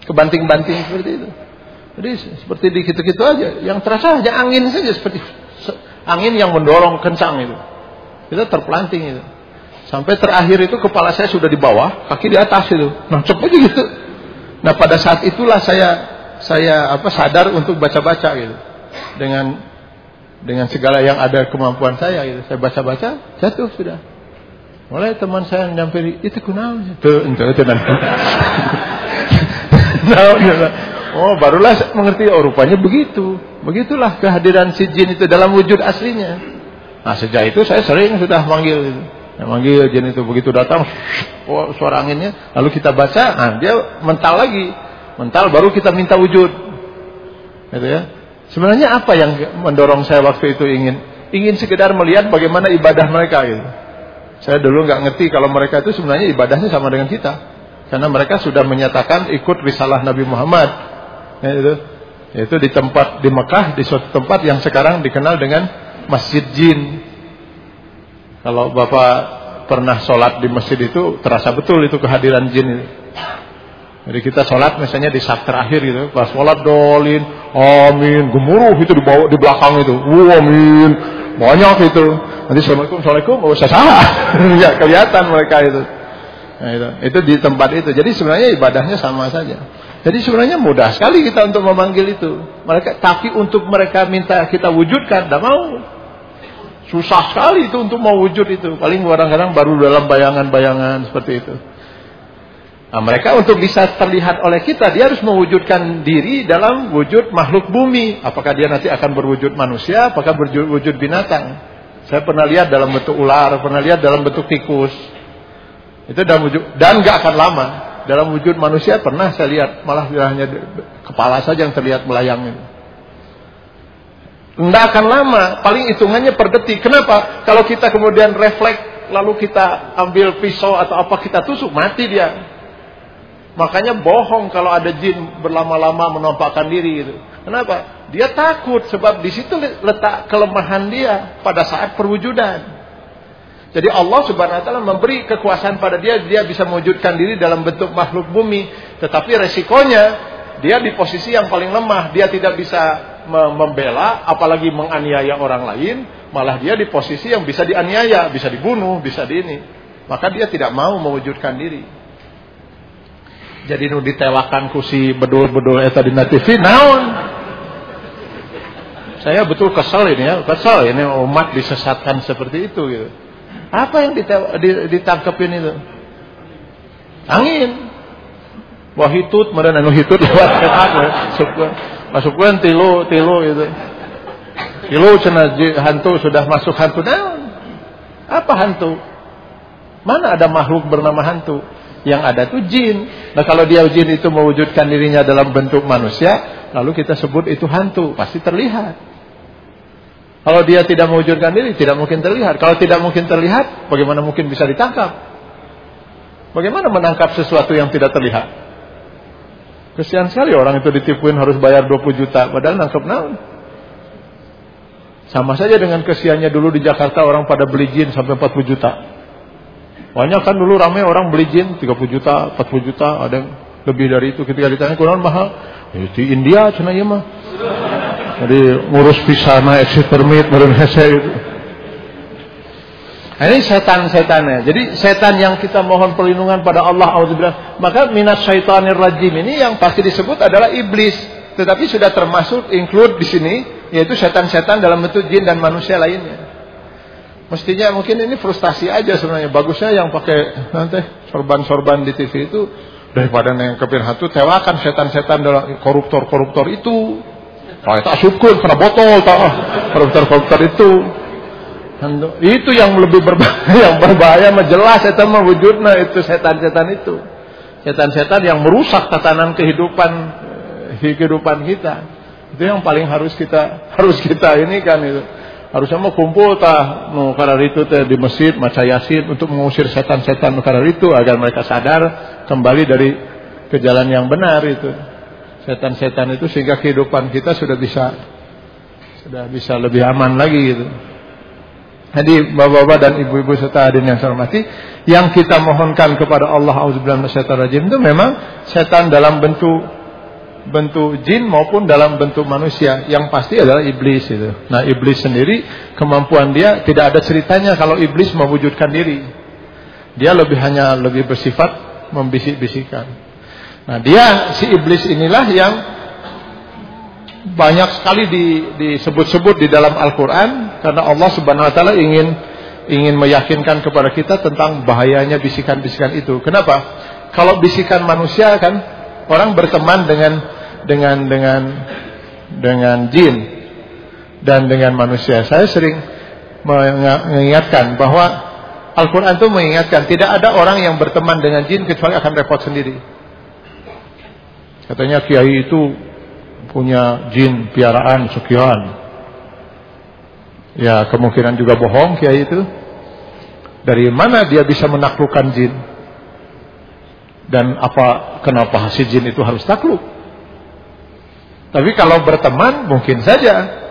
Kebanting-banting seperti itu. Jadi seperti di gitu-gitu aja. Yang terasa hanya angin saja seperti angin yang mendorong kencang itu. Kita terpelanting itu. Sampai terakhir itu kepala saya sudah di bawah, kaki di atas itu. Nah, cepat gitu. Nah, pada saat itulah saya saya apa sadar untuk baca-baca gitu dengan dengan segala yang ada kemampuan saya gitu. Saya baca-baca jatuh sudah. Mulai teman saya nyampe itu kunaon itu itu itu Oh, barulah saya mengerti oh rupanya begitu. Begitulah kehadiran si jin itu dalam wujud aslinya. Nah, sejak itu saya sering sudah manggil itu. Ya, manggil jin itu begitu datang oh, suara anginnya lalu kita baca, nah dia mental lagi. Mental baru kita minta wujud. Gitu ya. Sebenarnya apa yang mendorong saya waktu itu ingin ingin sekedar melihat bagaimana ibadah mereka gitu. Saya dulu nggak ngerti kalau mereka itu sebenarnya ibadahnya sama dengan kita. Karena mereka sudah menyatakan ikut risalah Nabi Muhammad. Ya, itu. Itu di tempat di Mekah di suatu tempat yang sekarang dikenal dengan Masjid Jin. Kalau Bapak pernah sholat di masjid itu terasa betul itu kehadiran jin itu. Jadi kita sholat misalnya di saat terakhir gitu, pas sholat dolin, amin, gemuruh itu di bawah di belakang itu, Wah, amin, banyak itu. Nanti assalamualaikum, assalamualaikum, oh saya salah, ya kelihatan mereka itu. Nah, itu, itu di tempat itu. Jadi sebenarnya ibadahnya sama saja. Jadi sebenarnya mudah sekali kita untuk memanggil itu. Mereka tapi untuk mereka minta kita wujudkan, tidak mau. Susah sekali itu untuk mau wujud itu. Paling kadang-kadang baru dalam bayangan-bayangan seperti itu. Nah, mereka untuk bisa terlihat oleh kita, dia harus mewujudkan diri dalam wujud makhluk bumi. Apakah dia nanti akan berwujud manusia, apakah berwujud binatang. Saya pernah lihat dalam bentuk ular, pernah lihat dalam bentuk tikus. Itu dalam wujud, dan gak akan lama. Dalam wujud manusia pernah saya lihat, malah hanya kepala saja yang terlihat melayang itu. Tidak akan lama, paling hitungannya per detik. Kenapa? Kalau kita kemudian refleks, lalu kita ambil pisau atau apa kita tusuk, mati dia. Makanya bohong kalau ada jin berlama-lama menampakkan diri itu. Kenapa? Dia takut sebab di situ letak kelemahan dia pada saat perwujudan. Jadi Allah Subhanahu wa taala memberi kekuasaan pada dia dia bisa mewujudkan diri dalam bentuk makhluk bumi, tetapi resikonya dia di posisi yang paling lemah, dia tidak bisa membela apalagi menganiaya orang lain, malah dia di posisi yang bisa dianiaya, bisa dibunuh, bisa di ini. Maka dia tidak mau mewujudkan diri jadi nu ditewakan ku si bedul-bedul eta di TV naon? Saya betul kesel ini ya kesel ini umat disesatkan seperti itu gitu. Apa yang ditangkepin itu? Angin. Wah hitut kemudian anu hitut lewat masuk masukkan tilu tilu gitu. Tilu cina hantu sudah masuk hantu naon? Apa hantu? Mana ada makhluk bernama hantu yang ada itu jin. Nah kalau dia jin itu mewujudkan dirinya dalam bentuk manusia, lalu kita sebut itu hantu, pasti terlihat. Kalau dia tidak mewujudkan diri, tidak mungkin terlihat. Kalau tidak mungkin terlihat, bagaimana mungkin bisa ditangkap? Bagaimana menangkap sesuatu yang tidak terlihat? Kesian sekali orang itu ditipuin harus bayar 20 juta, padahal nangkep naon. Sama saja dengan kesiannya dulu di Jakarta orang pada beli jin sampai 40 juta. Banyak kan dulu ramai orang beli jin 30 juta, 40 juta, ada yang lebih dari itu. Ketika ditanya kurang mahal, ya, di India cina ya mah. Jadi ngurus visa na exit permit baru itu. Nah, ini setan-setannya. Jadi setan yang kita mohon perlindungan pada Allah Alhamdulillah. Maka minas syaitanir rajim ini yang pasti disebut adalah iblis. Tetapi sudah termasuk include di sini yaitu setan-setan dalam bentuk jin dan manusia lainnya. Mestinya mungkin ini frustasi aja sebenarnya. Bagusnya yang pakai nanti sorban-sorban di TV itu daripada yang kepir hatu tewakan setan-setan dalam koruptor-koruptor itu. Oh, tak syukur kena botol tak koruptor-koruptor itu. Itu yang lebih berbahaya, yang berbahaya jelas setan mah wujudnya itu setan-setan itu. Setan-setan yang merusak tatanan kehidupan eh, kehidupan kita. Itu yang paling harus kita harus kita ini kan itu harusnya mau kumpul tah nu itu teh di masjid maca yasin untuk mengusir setan-setan nu itu agar mereka sadar kembali dari ke jalan yang benar itu setan-setan itu sehingga kehidupan kita sudah bisa sudah bisa lebih aman lagi gitu. Jadi bapak-bapak dan ibu-ibu serta hadirin yang saya hormati, yang kita mohonkan kepada Allah auzubillahi minasyaitonir itu memang setan dalam bentuk bentuk jin maupun dalam bentuk manusia. Yang pasti adalah iblis itu. Nah, iblis sendiri kemampuan dia tidak ada ceritanya kalau iblis mewujudkan diri. Dia lebih hanya lebih bersifat membisik-bisikan. Nah, dia si iblis inilah yang banyak sekali disebut-sebut di dalam Al-Qur'an karena Allah Subhanahu wa taala ingin ingin meyakinkan kepada kita tentang bahayanya bisikan-bisikan itu. Kenapa? Kalau bisikan manusia kan orang berteman dengan dengan dengan dengan jin dan dengan manusia. Saya sering mengingatkan bahwa Al-Quran itu mengingatkan tidak ada orang yang berteman dengan jin kecuali akan repot sendiri. Katanya kiai itu punya jin piaraan sekian. Ya kemungkinan juga bohong kiai itu. Dari mana dia bisa menaklukkan jin? Dan apa kenapa si jin itu harus takluk? Tapi kalau berteman mungkin saja.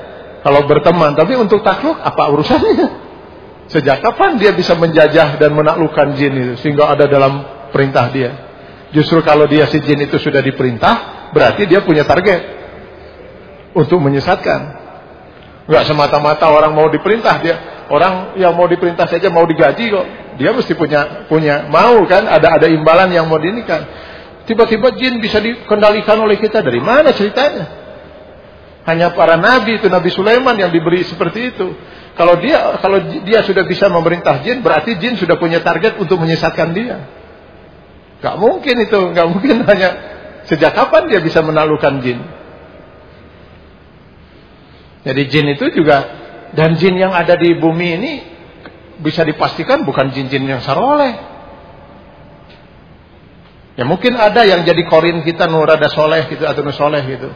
Kalau berteman, tapi untuk takluk apa urusannya? Sejak kapan dia bisa menjajah dan menaklukkan jin itu sehingga ada dalam perintah dia? Justru kalau dia si jin itu sudah diperintah, berarti dia punya target untuk menyesatkan. Enggak semata-mata orang mau diperintah dia, orang yang mau diperintah saja mau digaji kok. dia mesti punya punya mau kan ada ada imbalan yang mau diinikan. Tiba-tiba jin bisa dikendalikan oleh kita dari mana ceritanya? Hanya para nabi itu Nabi Sulaiman yang diberi seperti itu. Kalau dia kalau dia sudah bisa memerintah jin, berarti jin sudah punya target untuk menyesatkan dia. Gak mungkin itu, gak mungkin hanya sejak kapan dia bisa menaklukkan jin. Jadi jin itu juga dan jin yang ada di bumi ini bisa dipastikan bukan jin-jin yang saroleh. Ya mungkin ada yang jadi korin kita nurada soleh gitu atau nusoleh gitu.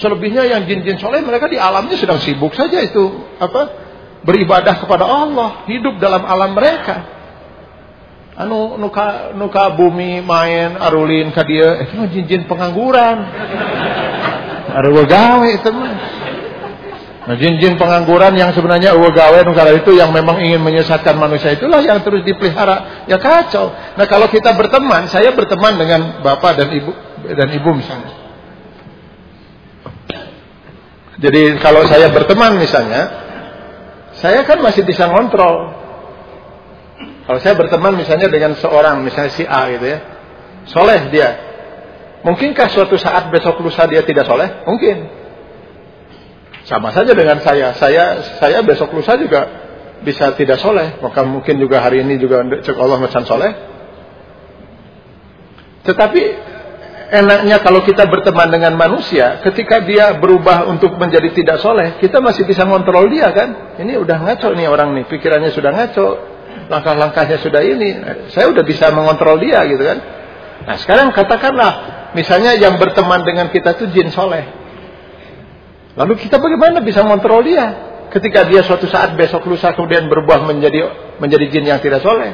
Selebihnya yang jin-jin soleh mereka di alamnya sedang sibuk saja itu apa beribadah kepada Allah, hidup dalam alam mereka. Anu nuka nuka bumi main arulin ka dia itu jin-jin pengangguran. Aru gawe itu mah. Nah, jin-jin pengangguran yang sebenarnya gawe nukara itu yang memang ingin menyesatkan manusia itulah yang terus dipelihara. Ya kacau. Nah, kalau kita berteman, saya berteman dengan bapak dan ibu dan ibu misalnya. Jadi kalau saya berteman misalnya, saya kan masih bisa ngontrol. Kalau saya berteman misalnya dengan seorang, misalnya si A gitu ya, soleh dia. Mungkinkah suatu saat besok lusa dia tidak soleh? Mungkin. Sama saja dengan saya. Saya saya besok lusa juga bisa tidak soleh. Maka mungkin juga hari ini juga cek Allah macam soleh. Tetapi enaknya kalau kita berteman dengan manusia, ketika dia berubah untuk menjadi tidak soleh, kita masih bisa ngontrol dia kan? Ini udah ngaco nih orang nih, pikirannya sudah ngaco, langkah-langkahnya sudah ini, saya udah bisa mengontrol dia gitu kan? Nah sekarang katakanlah, misalnya yang berteman dengan kita itu jin soleh, Lalu kita bagaimana bisa mengontrol dia? Ketika dia suatu saat besok lusa kemudian berubah menjadi menjadi jin yang tidak soleh.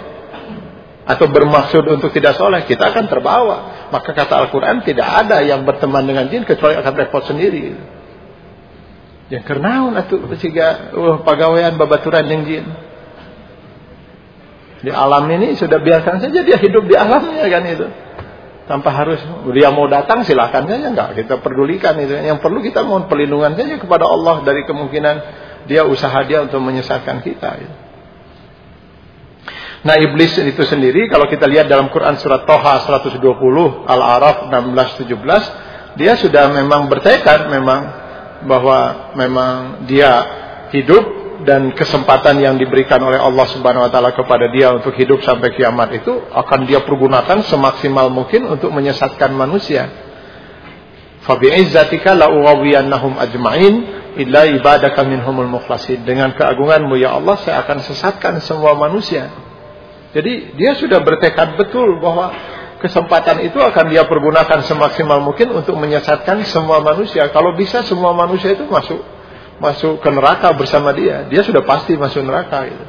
Atau bermaksud untuk tidak soleh. Kita akan terbawa. Maka kata Al-Quran tidak ada yang berteman dengan jin kecuali akan repot sendiri. Yang kernaun atau sehingga uh, pegawaian babaturan yang jin. Di alam ini sudah biarkan saja dia hidup di alamnya kan itu tanpa harus dia mau datang silahkan saja nggak kita pedulikan itu yang perlu kita mohon perlindungan saja kepada Allah dari kemungkinan dia usaha dia untuk menyesatkan kita gitu. Nah iblis itu sendiri kalau kita lihat dalam Quran surat Toha 120 Al-Araf 16 17 dia sudah memang bertekad memang bahwa memang dia hidup dan kesempatan yang diberikan oleh Allah Subhanahu wa taala kepada dia untuk hidup sampai kiamat itu akan dia pergunakan semaksimal mungkin untuk menyesatkan manusia. Fa bi'izzatika la ughawiyannahum ajma'in illa ibadaka minhumul. Dengan keagunganmu ya Allah saya akan sesatkan semua manusia. Jadi dia sudah bertekad betul bahwa kesempatan itu akan dia pergunakan semaksimal mungkin untuk menyesatkan semua manusia. Kalau bisa semua manusia itu masuk masuk ke neraka bersama dia, dia sudah pasti masuk neraka gitu.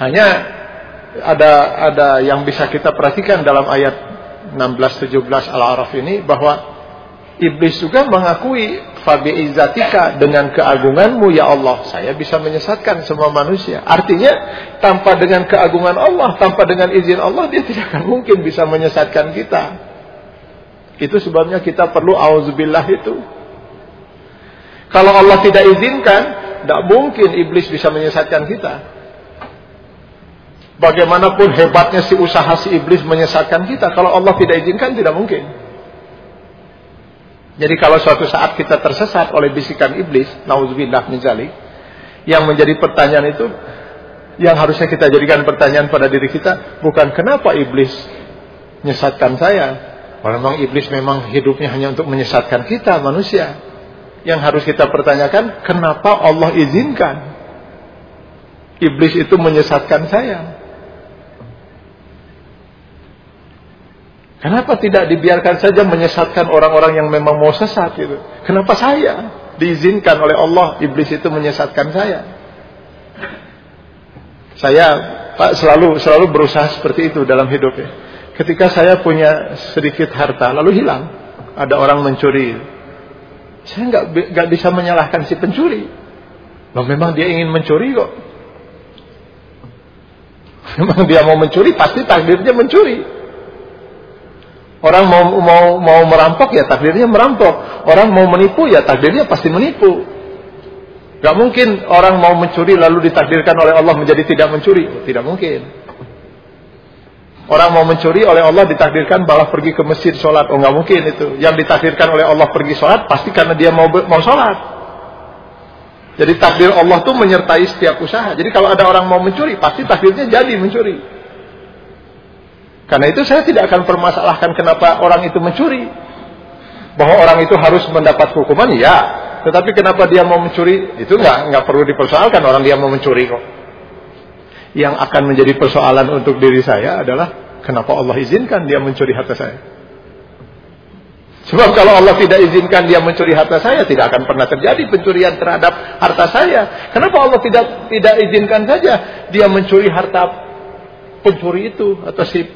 Hanya ada ada yang bisa kita perhatikan dalam ayat 16 17 Al-Araf ini bahwa iblis juga mengakui fabi izzatika dengan keagunganmu ya Allah, saya bisa menyesatkan semua manusia. Artinya tanpa dengan keagungan Allah, tanpa dengan izin Allah dia tidak akan mungkin bisa menyesatkan kita. Itu sebabnya kita perlu auzubillah itu. Kalau Allah tidak izinkan, tidak mungkin iblis bisa menyesatkan kita. Bagaimanapun hebatnya si usaha si iblis menyesatkan kita, kalau Allah tidak izinkan tidak mungkin. Jadi kalau suatu saat kita tersesat oleh bisikan iblis, nauzubillah min yang menjadi pertanyaan itu yang harusnya kita jadikan pertanyaan pada diri kita bukan kenapa iblis menyesatkan saya. Memang iblis memang hidupnya hanya untuk menyesatkan kita manusia yang harus kita pertanyakan, kenapa Allah izinkan iblis itu menyesatkan saya? Kenapa tidak dibiarkan saja menyesatkan orang-orang yang memang mau sesat itu? Kenapa saya diizinkan oleh Allah iblis itu menyesatkan saya? Saya Pak selalu selalu berusaha seperti itu dalam hidupnya. Ketika saya punya sedikit harta lalu hilang, ada orang mencuri, saya nggak nggak bisa menyalahkan si pencuri. Loh, memang dia ingin mencuri kok. Memang dia mau mencuri, pasti takdirnya mencuri. Orang mau mau mau merampok ya takdirnya merampok. Orang mau menipu ya takdirnya pasti menipu. Gak mungkin orang mau mencuri lalu ditakdirkan oleh Allah menjadi tidak mencuri. Tidak mungkin. Orang mau mencuri oleh Allah ditakdirkan malah pergi ke masjid sholat. Oh nggak mungkin itu. Yang ditakdirkan oleh Allah pergi sholat pasti karena dia mau mau sholat. Jadi takdir Allah tuh menyertai setiap usaha. Jadi kalau ada orang mau mencuri pasti takdirnya jadi mencuri. Karena itu saya tidak akan permasalahkan kenapa orang itu mencuri. Bahwa orang itu harus mendapat hukuman, ya. Tetapi kenapa dia mau mencuri? Itu nggak nggak perlu dipersoalkan orang dia mau mencuri kok. Yang akan menjadi persoalan untuk diri saya adalah kenapa Allah izinkan dia mencuri harta saya. Sebab kalau Allah tidak izinkan dia mencuri harta saya, tidak akan pernah terjadi pencurian terhadap harta saya. Kenapa Allah tidak tidak izinkan saja dia mencuri harta pencuri itu atau si,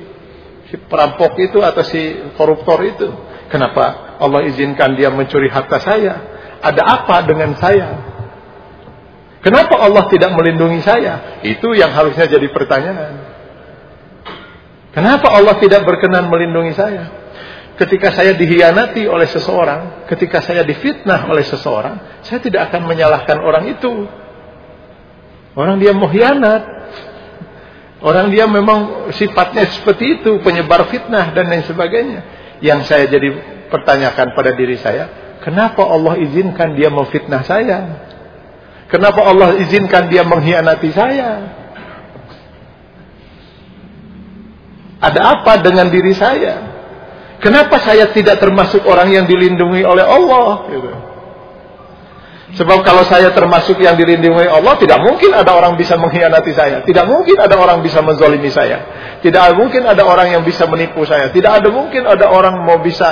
si perampok itu atau si koruptor itu? Kenapa Allah izinkan dia mencuri harta saya? Ada apa dengan saya? Kenapa Allah tidak melindungi saya? Itu yang harusnya jadi pertanyaan. Kenapa Allah tidak berkenan melindungi saya? Ketika saya dihianati oleh seseorang, ketika saya difitnah oleh seseorang, saya tidak akan menyalahkan orang itu. Orang dia mau hianat. Orang dia memang sifatnya seperti itu, penyebar fitnah dan lain sebagainya. Yang saya jadi pertanyakan pada diri saya, Kenapa Allah izinkan dia memfitnah saya? Kenapa Allah izinkan dia mengkhianati saya? Ada apa dengan diri saya? Kenapa saya tidak termasuk orang yang dilindungi oleh Allah? Gitu. Sebab kalau saya termasuk yang dilindungi Allah, tidak mungkin ada orang bisa mengkhianati saya. Tidak mungkin ada orang bisa menzolimi saya. Tidak mungkin ada orang yang bisa menipu saya. Tidak ada mungkin ada orang mau bisa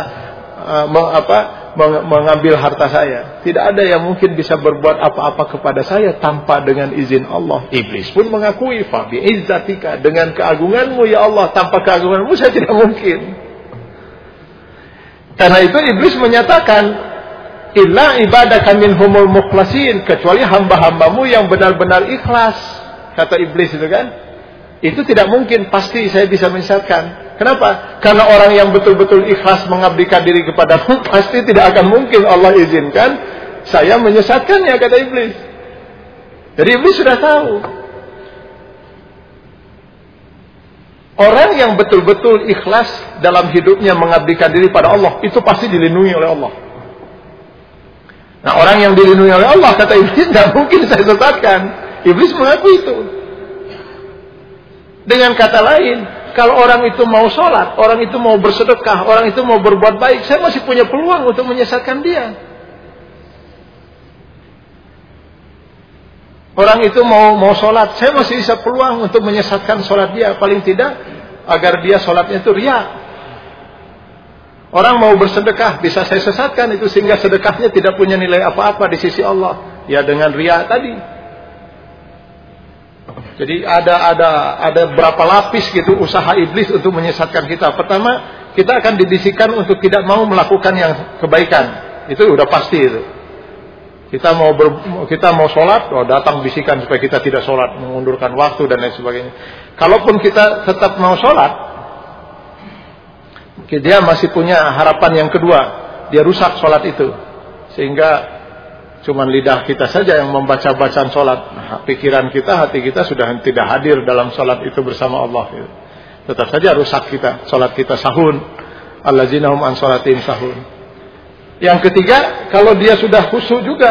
uh, apa mengambil harta saya. Tidak ada yang mungkin bisa berbuat apa-apa kepada saya tanpa dengan izin Allah. Iblis pun mengakui, Fabi izzatika dengan keagunganmu ya Allah, tanpa keagunganmu saya tidak mungkin. Karena itu iblis menyatakan, Illa ibadah kami humul mukhlasin, kecuali hamba-hambamu yang benar-benar ikhlas. Kata iblis itu kan. Itu tidak mungkin, pasti saya bisa menyesatkan. Kenapa? Karena orang yang betul-betul ikhlas mengabdikan diri kepadamu pasti tidak akan mungkin Allah izinkan saya menyesatkannya kata iblis. Jadi iblis sudah tahu. Orang yang betul-betul ikhlas dalam hidupnya mengabdikan diri pada Allah itu pasti dilindungi oleh Allah. Nah orang yang dilindungi oleh Allah kata iblis tidak mungkin saya sesatkan. Iblis mengaku itu. Dengan kata lain, kalau orang itu mau sholat, orang itu mau bersedekah, orang itu mau berbuat baik, saya masih punya peluang untuk menyesatkan dia. Orang itu mau mau sholat, saya masih bisa peluang untuk menyesatkan sholat dia. Paling tidak agar dia sholatnya itu ria. Orang mau bersedekah, bisa saya sesatkan itu sehingga sedekahnya tidak punya nilai apa-apa di sisi Allah. Ya dengan ria tadi. Jadi ada ada ada berapa lapis gitu usaha iblis untuk menyesatkan kita. Pertama, kita akan dibisikkan untuk tidak mau melakukan yang kebaikan. Itu udah pasti itu. Kita mau ber, kita mau sholat, oh datang bisikan supaya kita tidak sholat, mengundurkan waktu dan lain sebagainya. Kalaupun kita tetap mau sholat, dia masih punya harapan yang kedua, dia rusak sholat itu, sehingga Cuman lidah kita saja yang membaca bacaan sholat. Nah, pikiran kita, hati kita sudah tidak hadir dalam sholat itu bersama Allah. Tetap saja rusak kita. Sholat kita sahun. Allazinahum an sholatim sahun. Yang ketiga, kalau dia sudah khusyuk juga,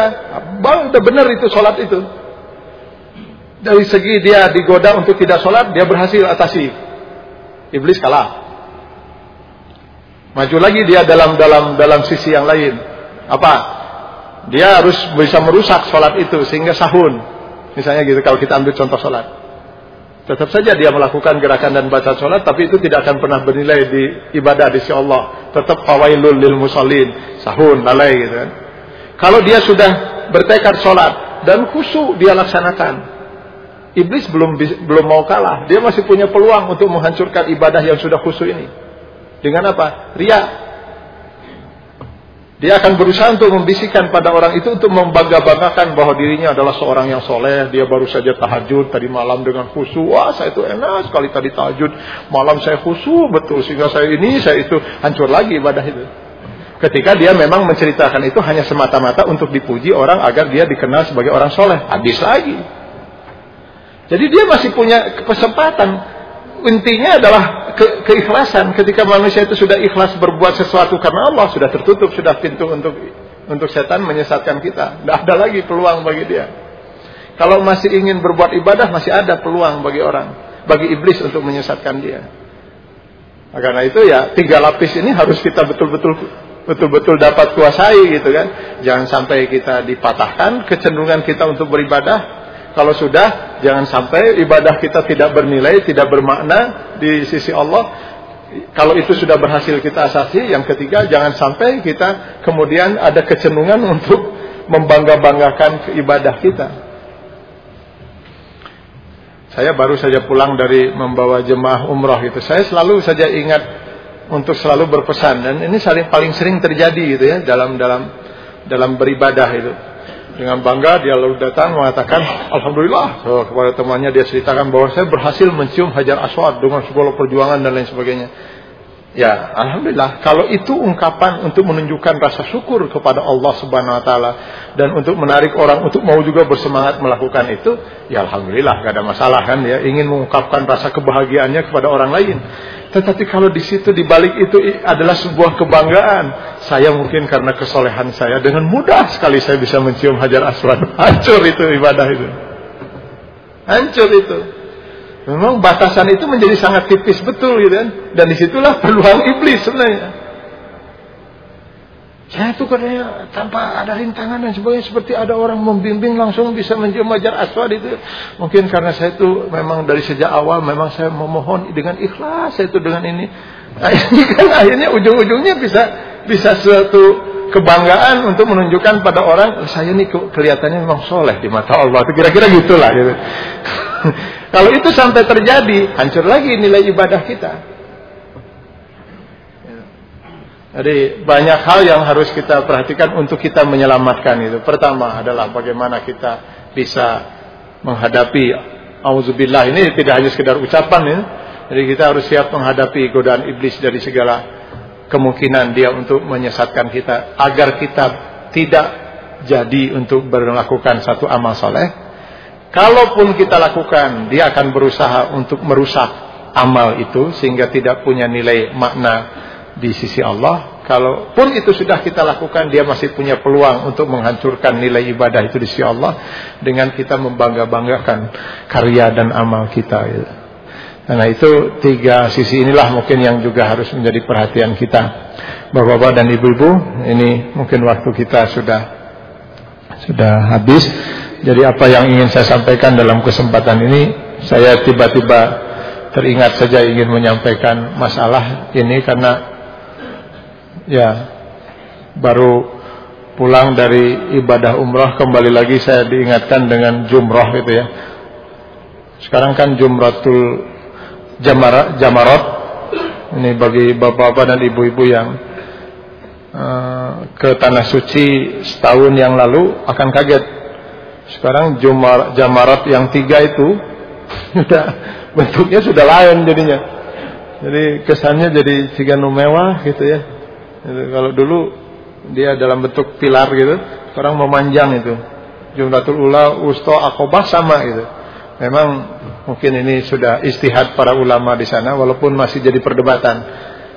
bang udah benar itu sholat itu. Dari segi dia digoda untuk tidak sholat, dia berhasil atasi. Iblis kalah. Maju lagi dia dalam dalam dalam sisi yang lain. Apa? Dia harus bisa merusak sholat itu sehingga sahun. Misalnya gitu kalau kita ambil contoh sholat. Tetap saja dia melakukan gerakan dan baca sholat, tapi itu tidak akan pernah bernilai di ibadah di sisi Allah. Tetap fawailul lil musallin, sahun, lalai gitu kan. Kalau dia sudah bertekad sholat dan khusyuk dia laksanakan, iblis belum belum mau kalah. Dia masih punya peluang untuk menghancurkan ibadah yang sudah khusyuk ini. Dengan apa? Ria. Dia akan berusaha untuk membisikkan pada orang itu untuk membangga-banggakan bahwa dirinya adalah seorang yang soleh. Dia baru saja tahajud tadi malam dengan khusyuk. Wah saya itu enak sekali tadi tahajud. Malam saya khusyuk betul. Sehingga saya ini, saya itu hancur lagi ibadah itu. Ketika dia memang menceritakan itu hanya semata-mata untuk dipuji orang agar dia dikenal sebagai orang soleh. Habis lagi. Jadi dia masih punya kesempatan. Intinya adalah ke keikhlasan. Ketika manusia itu sudah ikhlas berbuat sesuatu karena Allah, sudah tertutup, sudah pintu untuk untuk setan menyesatkan kita. Tidak ada lagi peluang bagi dia. Kalau masih ingin berbuat ibadah, masih ada peluang bagi orang, bagi iblis untuk menyesatkan dia. Nah, karena itu ya tiga lapis ini harus kita betul-betul betul-betul dapat kuasai gitu kan. Jangan sampai kita dipatahkan kecenderungan kita untuk beribadah. Kalau sudah, jangan sampai ibadah kita tidak bernilai, tidak bermakna di sisi Allah. Kalau itu sudah berhasil kita asasi, yang ketiga jangan sampai kita kemudian ada kecenderungan untuk membangga-banggakan ibadah kita. Saya baru saja pulang dari membawa jemaah umroh itu. Saya selalu saja ingat untuk selalu berpesan dan ini paling sering terjadi gitu ya dalam dalam dalam beribadah itu. Dengan bangga dia lalu datang mengatakan alhamdulillah so, kepada temannya dia ceritakan bahwa saya berhasil mencium hajar aswad dengan segala perjuangan dan lain sebagainya. Ya, alhamdulillah. Kalau itu ungkapan untuk menunjukkan rasa syukur kepada Allah Subhanahu wa taala dan untuk menarik orang untuk mau juga bersemangat melakukan itu, ya alhamdulillah gak ada masalah kan ya, ingin mengungkapkan rasa kebahagiaannya kepada orang lain. Tetapi kalau di situ di balik itu adalah sebuah kebanggaan, saya mungkin karena kesolehan saya dengan mudah sekali saya bisa mencium hajar aswad. Hancur itu ibadah itu. Hancur itu. Memang batasan itu menjadi sangat tipis betul gitu kan. Dan di situlah peluang iblis sebenarnya. Saya itu katanya tanpa ada rintangan dan sebagainya seperti ada orang membimbing langsung bisa mencium majar aswad itu. Mungkin karena saya itu memang dari sejak awal memang saya memohon dengan ikhlas saya itu dengan ini. Ini kan akhirnya ujung-ujungnya bisa bisa suatu kebanggaan untuk menunjukkan pada orang saya ini kelihatannya memang soleh di mata Allah. Kira-kira gitulah gitu. Kalau itu sampai terjadi, hancur lagi nilai ibadah kita. Jadi banyak hal yang harus kita perhatikan untuk kita menyelamatkan itu. Pertama adalah bagaimana kita bisa menghadapi auzubillah ini tidak hanya sekedar ucapan ya. Jadi kita harus siap menghadapi godaan iblis dari segala kemungkinan dia untuk menyesatkan kita agar kita tidak jadi untuk melakukan satu amal soleh Kalaupun kita lakukan, dia akan berusaha untuk merusak amal itu sehingga tidak punya nilai makna di sisi Allah. Kalaupun itu sudah kita lakukan, dia masih punya peluang untuk menghancurkan nilai ibadah itu di sisi Allah dengan kita membangga-banggakan karya dan amal kita. Karena itu tiga sisi inilah mungkin yang juga harus menjadi perhatian kita. Bapak-bapak dan ibu-ibu, ini mungkin waktu kita sudah sudah habis. Jadi apa yang ingin saya sampaikan dalam kesempatan ini Saya tiba-tiba teringat saja ingin menyampaikan masalah ini karena Ya baru pulang dari ibadah umrah Kembali lagi saya diingatkan dengan jumrah gitu ya. Sekarang kan jumratul jamarat, jamarat Ini bagi bapak-bapak dan ibu-ibu yang uh, ke tanah suci setahun yang lalu akan kaget sekarang jumar, jamarat yang tiga itu sudah bentuknya sudah lain jadinya. Jadi kesannya jadi tiga mewah gitu ya. Jadi, kalau dulu dia dalam bentuk pilar gitu, sekarang memanjang itu. Jumlatul ula, usto, akobah sama gitu. Memang mungkin ini sudah istihad para ulama di sana, walaupun masih jadi perdebatan.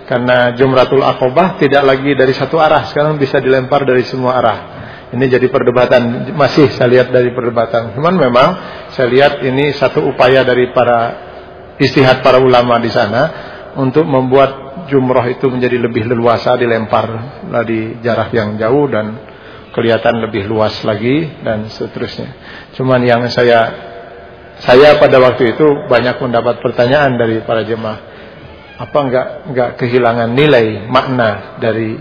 Karena jumratul akobah tidak lagi dari satu arah, sekarang bisa dilempar dari semua arah. Ini jadi perdebatan masih saya lihat dari perdebatan. Cuman memang saya lihat ini satu upaya dari para istihad para ulama di sana untuk membuat jumroh itu menjadi lebih leluasa dilempar di jarak yang jauh dan kelihatan lebih luas lagi dan seterusnya. Cuman yang saya saya pada waktu itu banyak mendapat pertanyaan dari para jemaah. Apa enggak enggak kehilangan nilai makna dari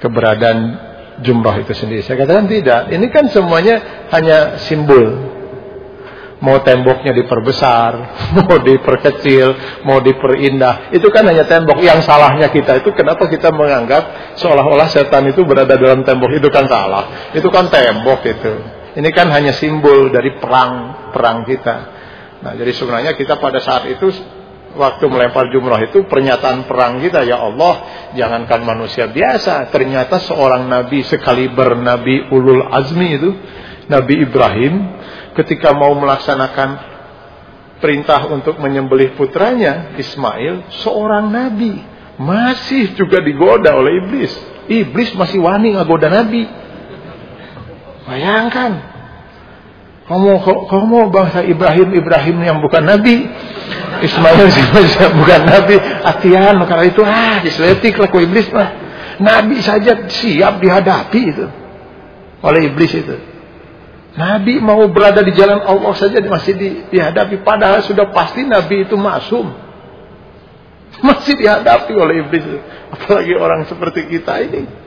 keberadaan jumrah itu sendiri. Saya katakan tidak. Ini kan semuanya hanya simbol. Mau temboknya diperbesar, mau diperkecil, mau diperindah. Itu kan hanya tembok. Yang salahnya kita itu kenapa kita menganggap seolah-olah setan itu berada dalam tembok. Itu kan salah. Itu kan tembok itu. Ini kan hanya simbol dari perang perang kita. Nah, jadi sebenarnya kita pada saat itu waktu melempar jumrah itu pernyataan perang kita ya Allah jangankan manusia biasa ternyata seorang nabi sekaliber nabi ulul azmi itu Nabi Ibrahim ketika mau melaksanakan perintah untuk menyembelih putranya Ismail seorang nabi masih juga digoda oleh iblis. Iblis masih wani ngagoda nabi. Bayangkan kamu kamu bangsa Ibrahim Ibrahim yang bukan nabi. Ismail sih bukan nabi. Atian karena itu ah disletik lah iblis mah. Nabi saja siap dihadapi itu. Oleh iblis itu. Nabi mau berada di jalan Allah saja masih di, dihadapi. Padahal sudah pasti nabi itu masum. Masih dihadapi oleh iblis apalagi orang seperti kita ini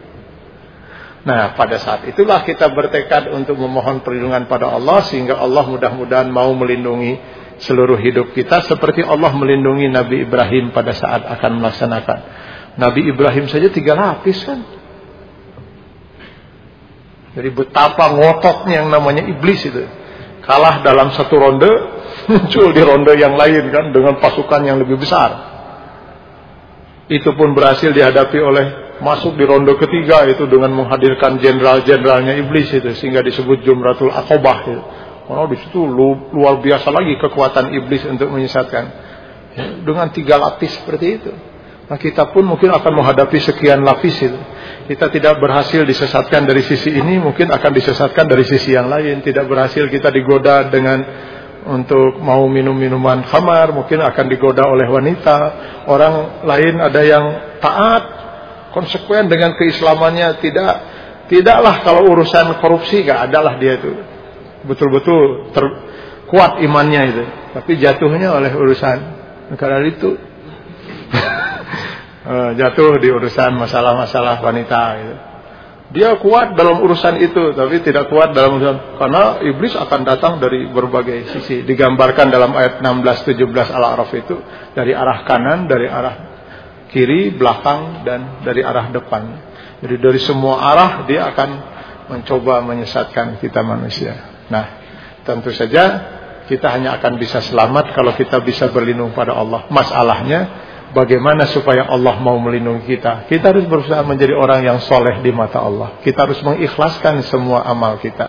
Nah pada saat itulah kita bertekad untuk memohon perlindungan pada Allah sehingga Allah mudah-mudahan mau melindungi seluruh hidup kita seperti Allah melindungi Nabi Ibrahim pada saat akan melaksanakan. Nabi Ibrahim saja tiga lapis kan. Jadi betapa ngototnya yang namanya iblis itu. Kalah dalam satu ronde, muncul di ronde yang lain kan dengan pasukan yang lebih besar. Itu pun berhasil dihadapi oleh masuk di ronde ketiga itu dengan menghadirkan jenderal-jenderalnya iblis itu sehingga disebut Jumratul Aqobah itu. Karena di situ luar biasa lagi kekuatan iblis untuk menyesatkan. Ya, dengan tiga lapis seperti itu. Nah kita pun mungkin akan menghadapi sekian lapis itu. Kita tidak berhasil disesatkan dari sisi ini, mungkin akan disesatkan dari sisi yang lain. Tidak berhasil kita digoda dengan untuk mau minum minuman khamar, mungkin akan digoda oleh wanita. Orang lain ada yang taat, konsekuen dengan keislamannya, tidak tidaklah kalau urusan korupsi gak adalah dia itu betul-betul kuat imannya itu. Tapi jatuhnya oleh urusan negara itu. Eh, jatuh di urusan masalah-masalah wanita gitu. Dia kuat dalam urusan itu, tapi tidak kuat dalam urusan karena iblis akan datang dari berbagai sisi. Digambarkan dalam ayat 16 17 Al-A'raf itu dari arah kanan, dari arah kiri, belakang dan dari arah depan. Jadi dari semua arah dia akan mencoba menyesatkan kita manusia. Nah, tentu saja kita hanya akan bisa selamat kalau kita bisa berlindung pada Allah. Masalahnya bagaimana supaya Allah mau melindungi kita? Kita harus berusaha menjadi orang yang soleh di mata Allah. Kita harus mengikhlaskan semua amal kita.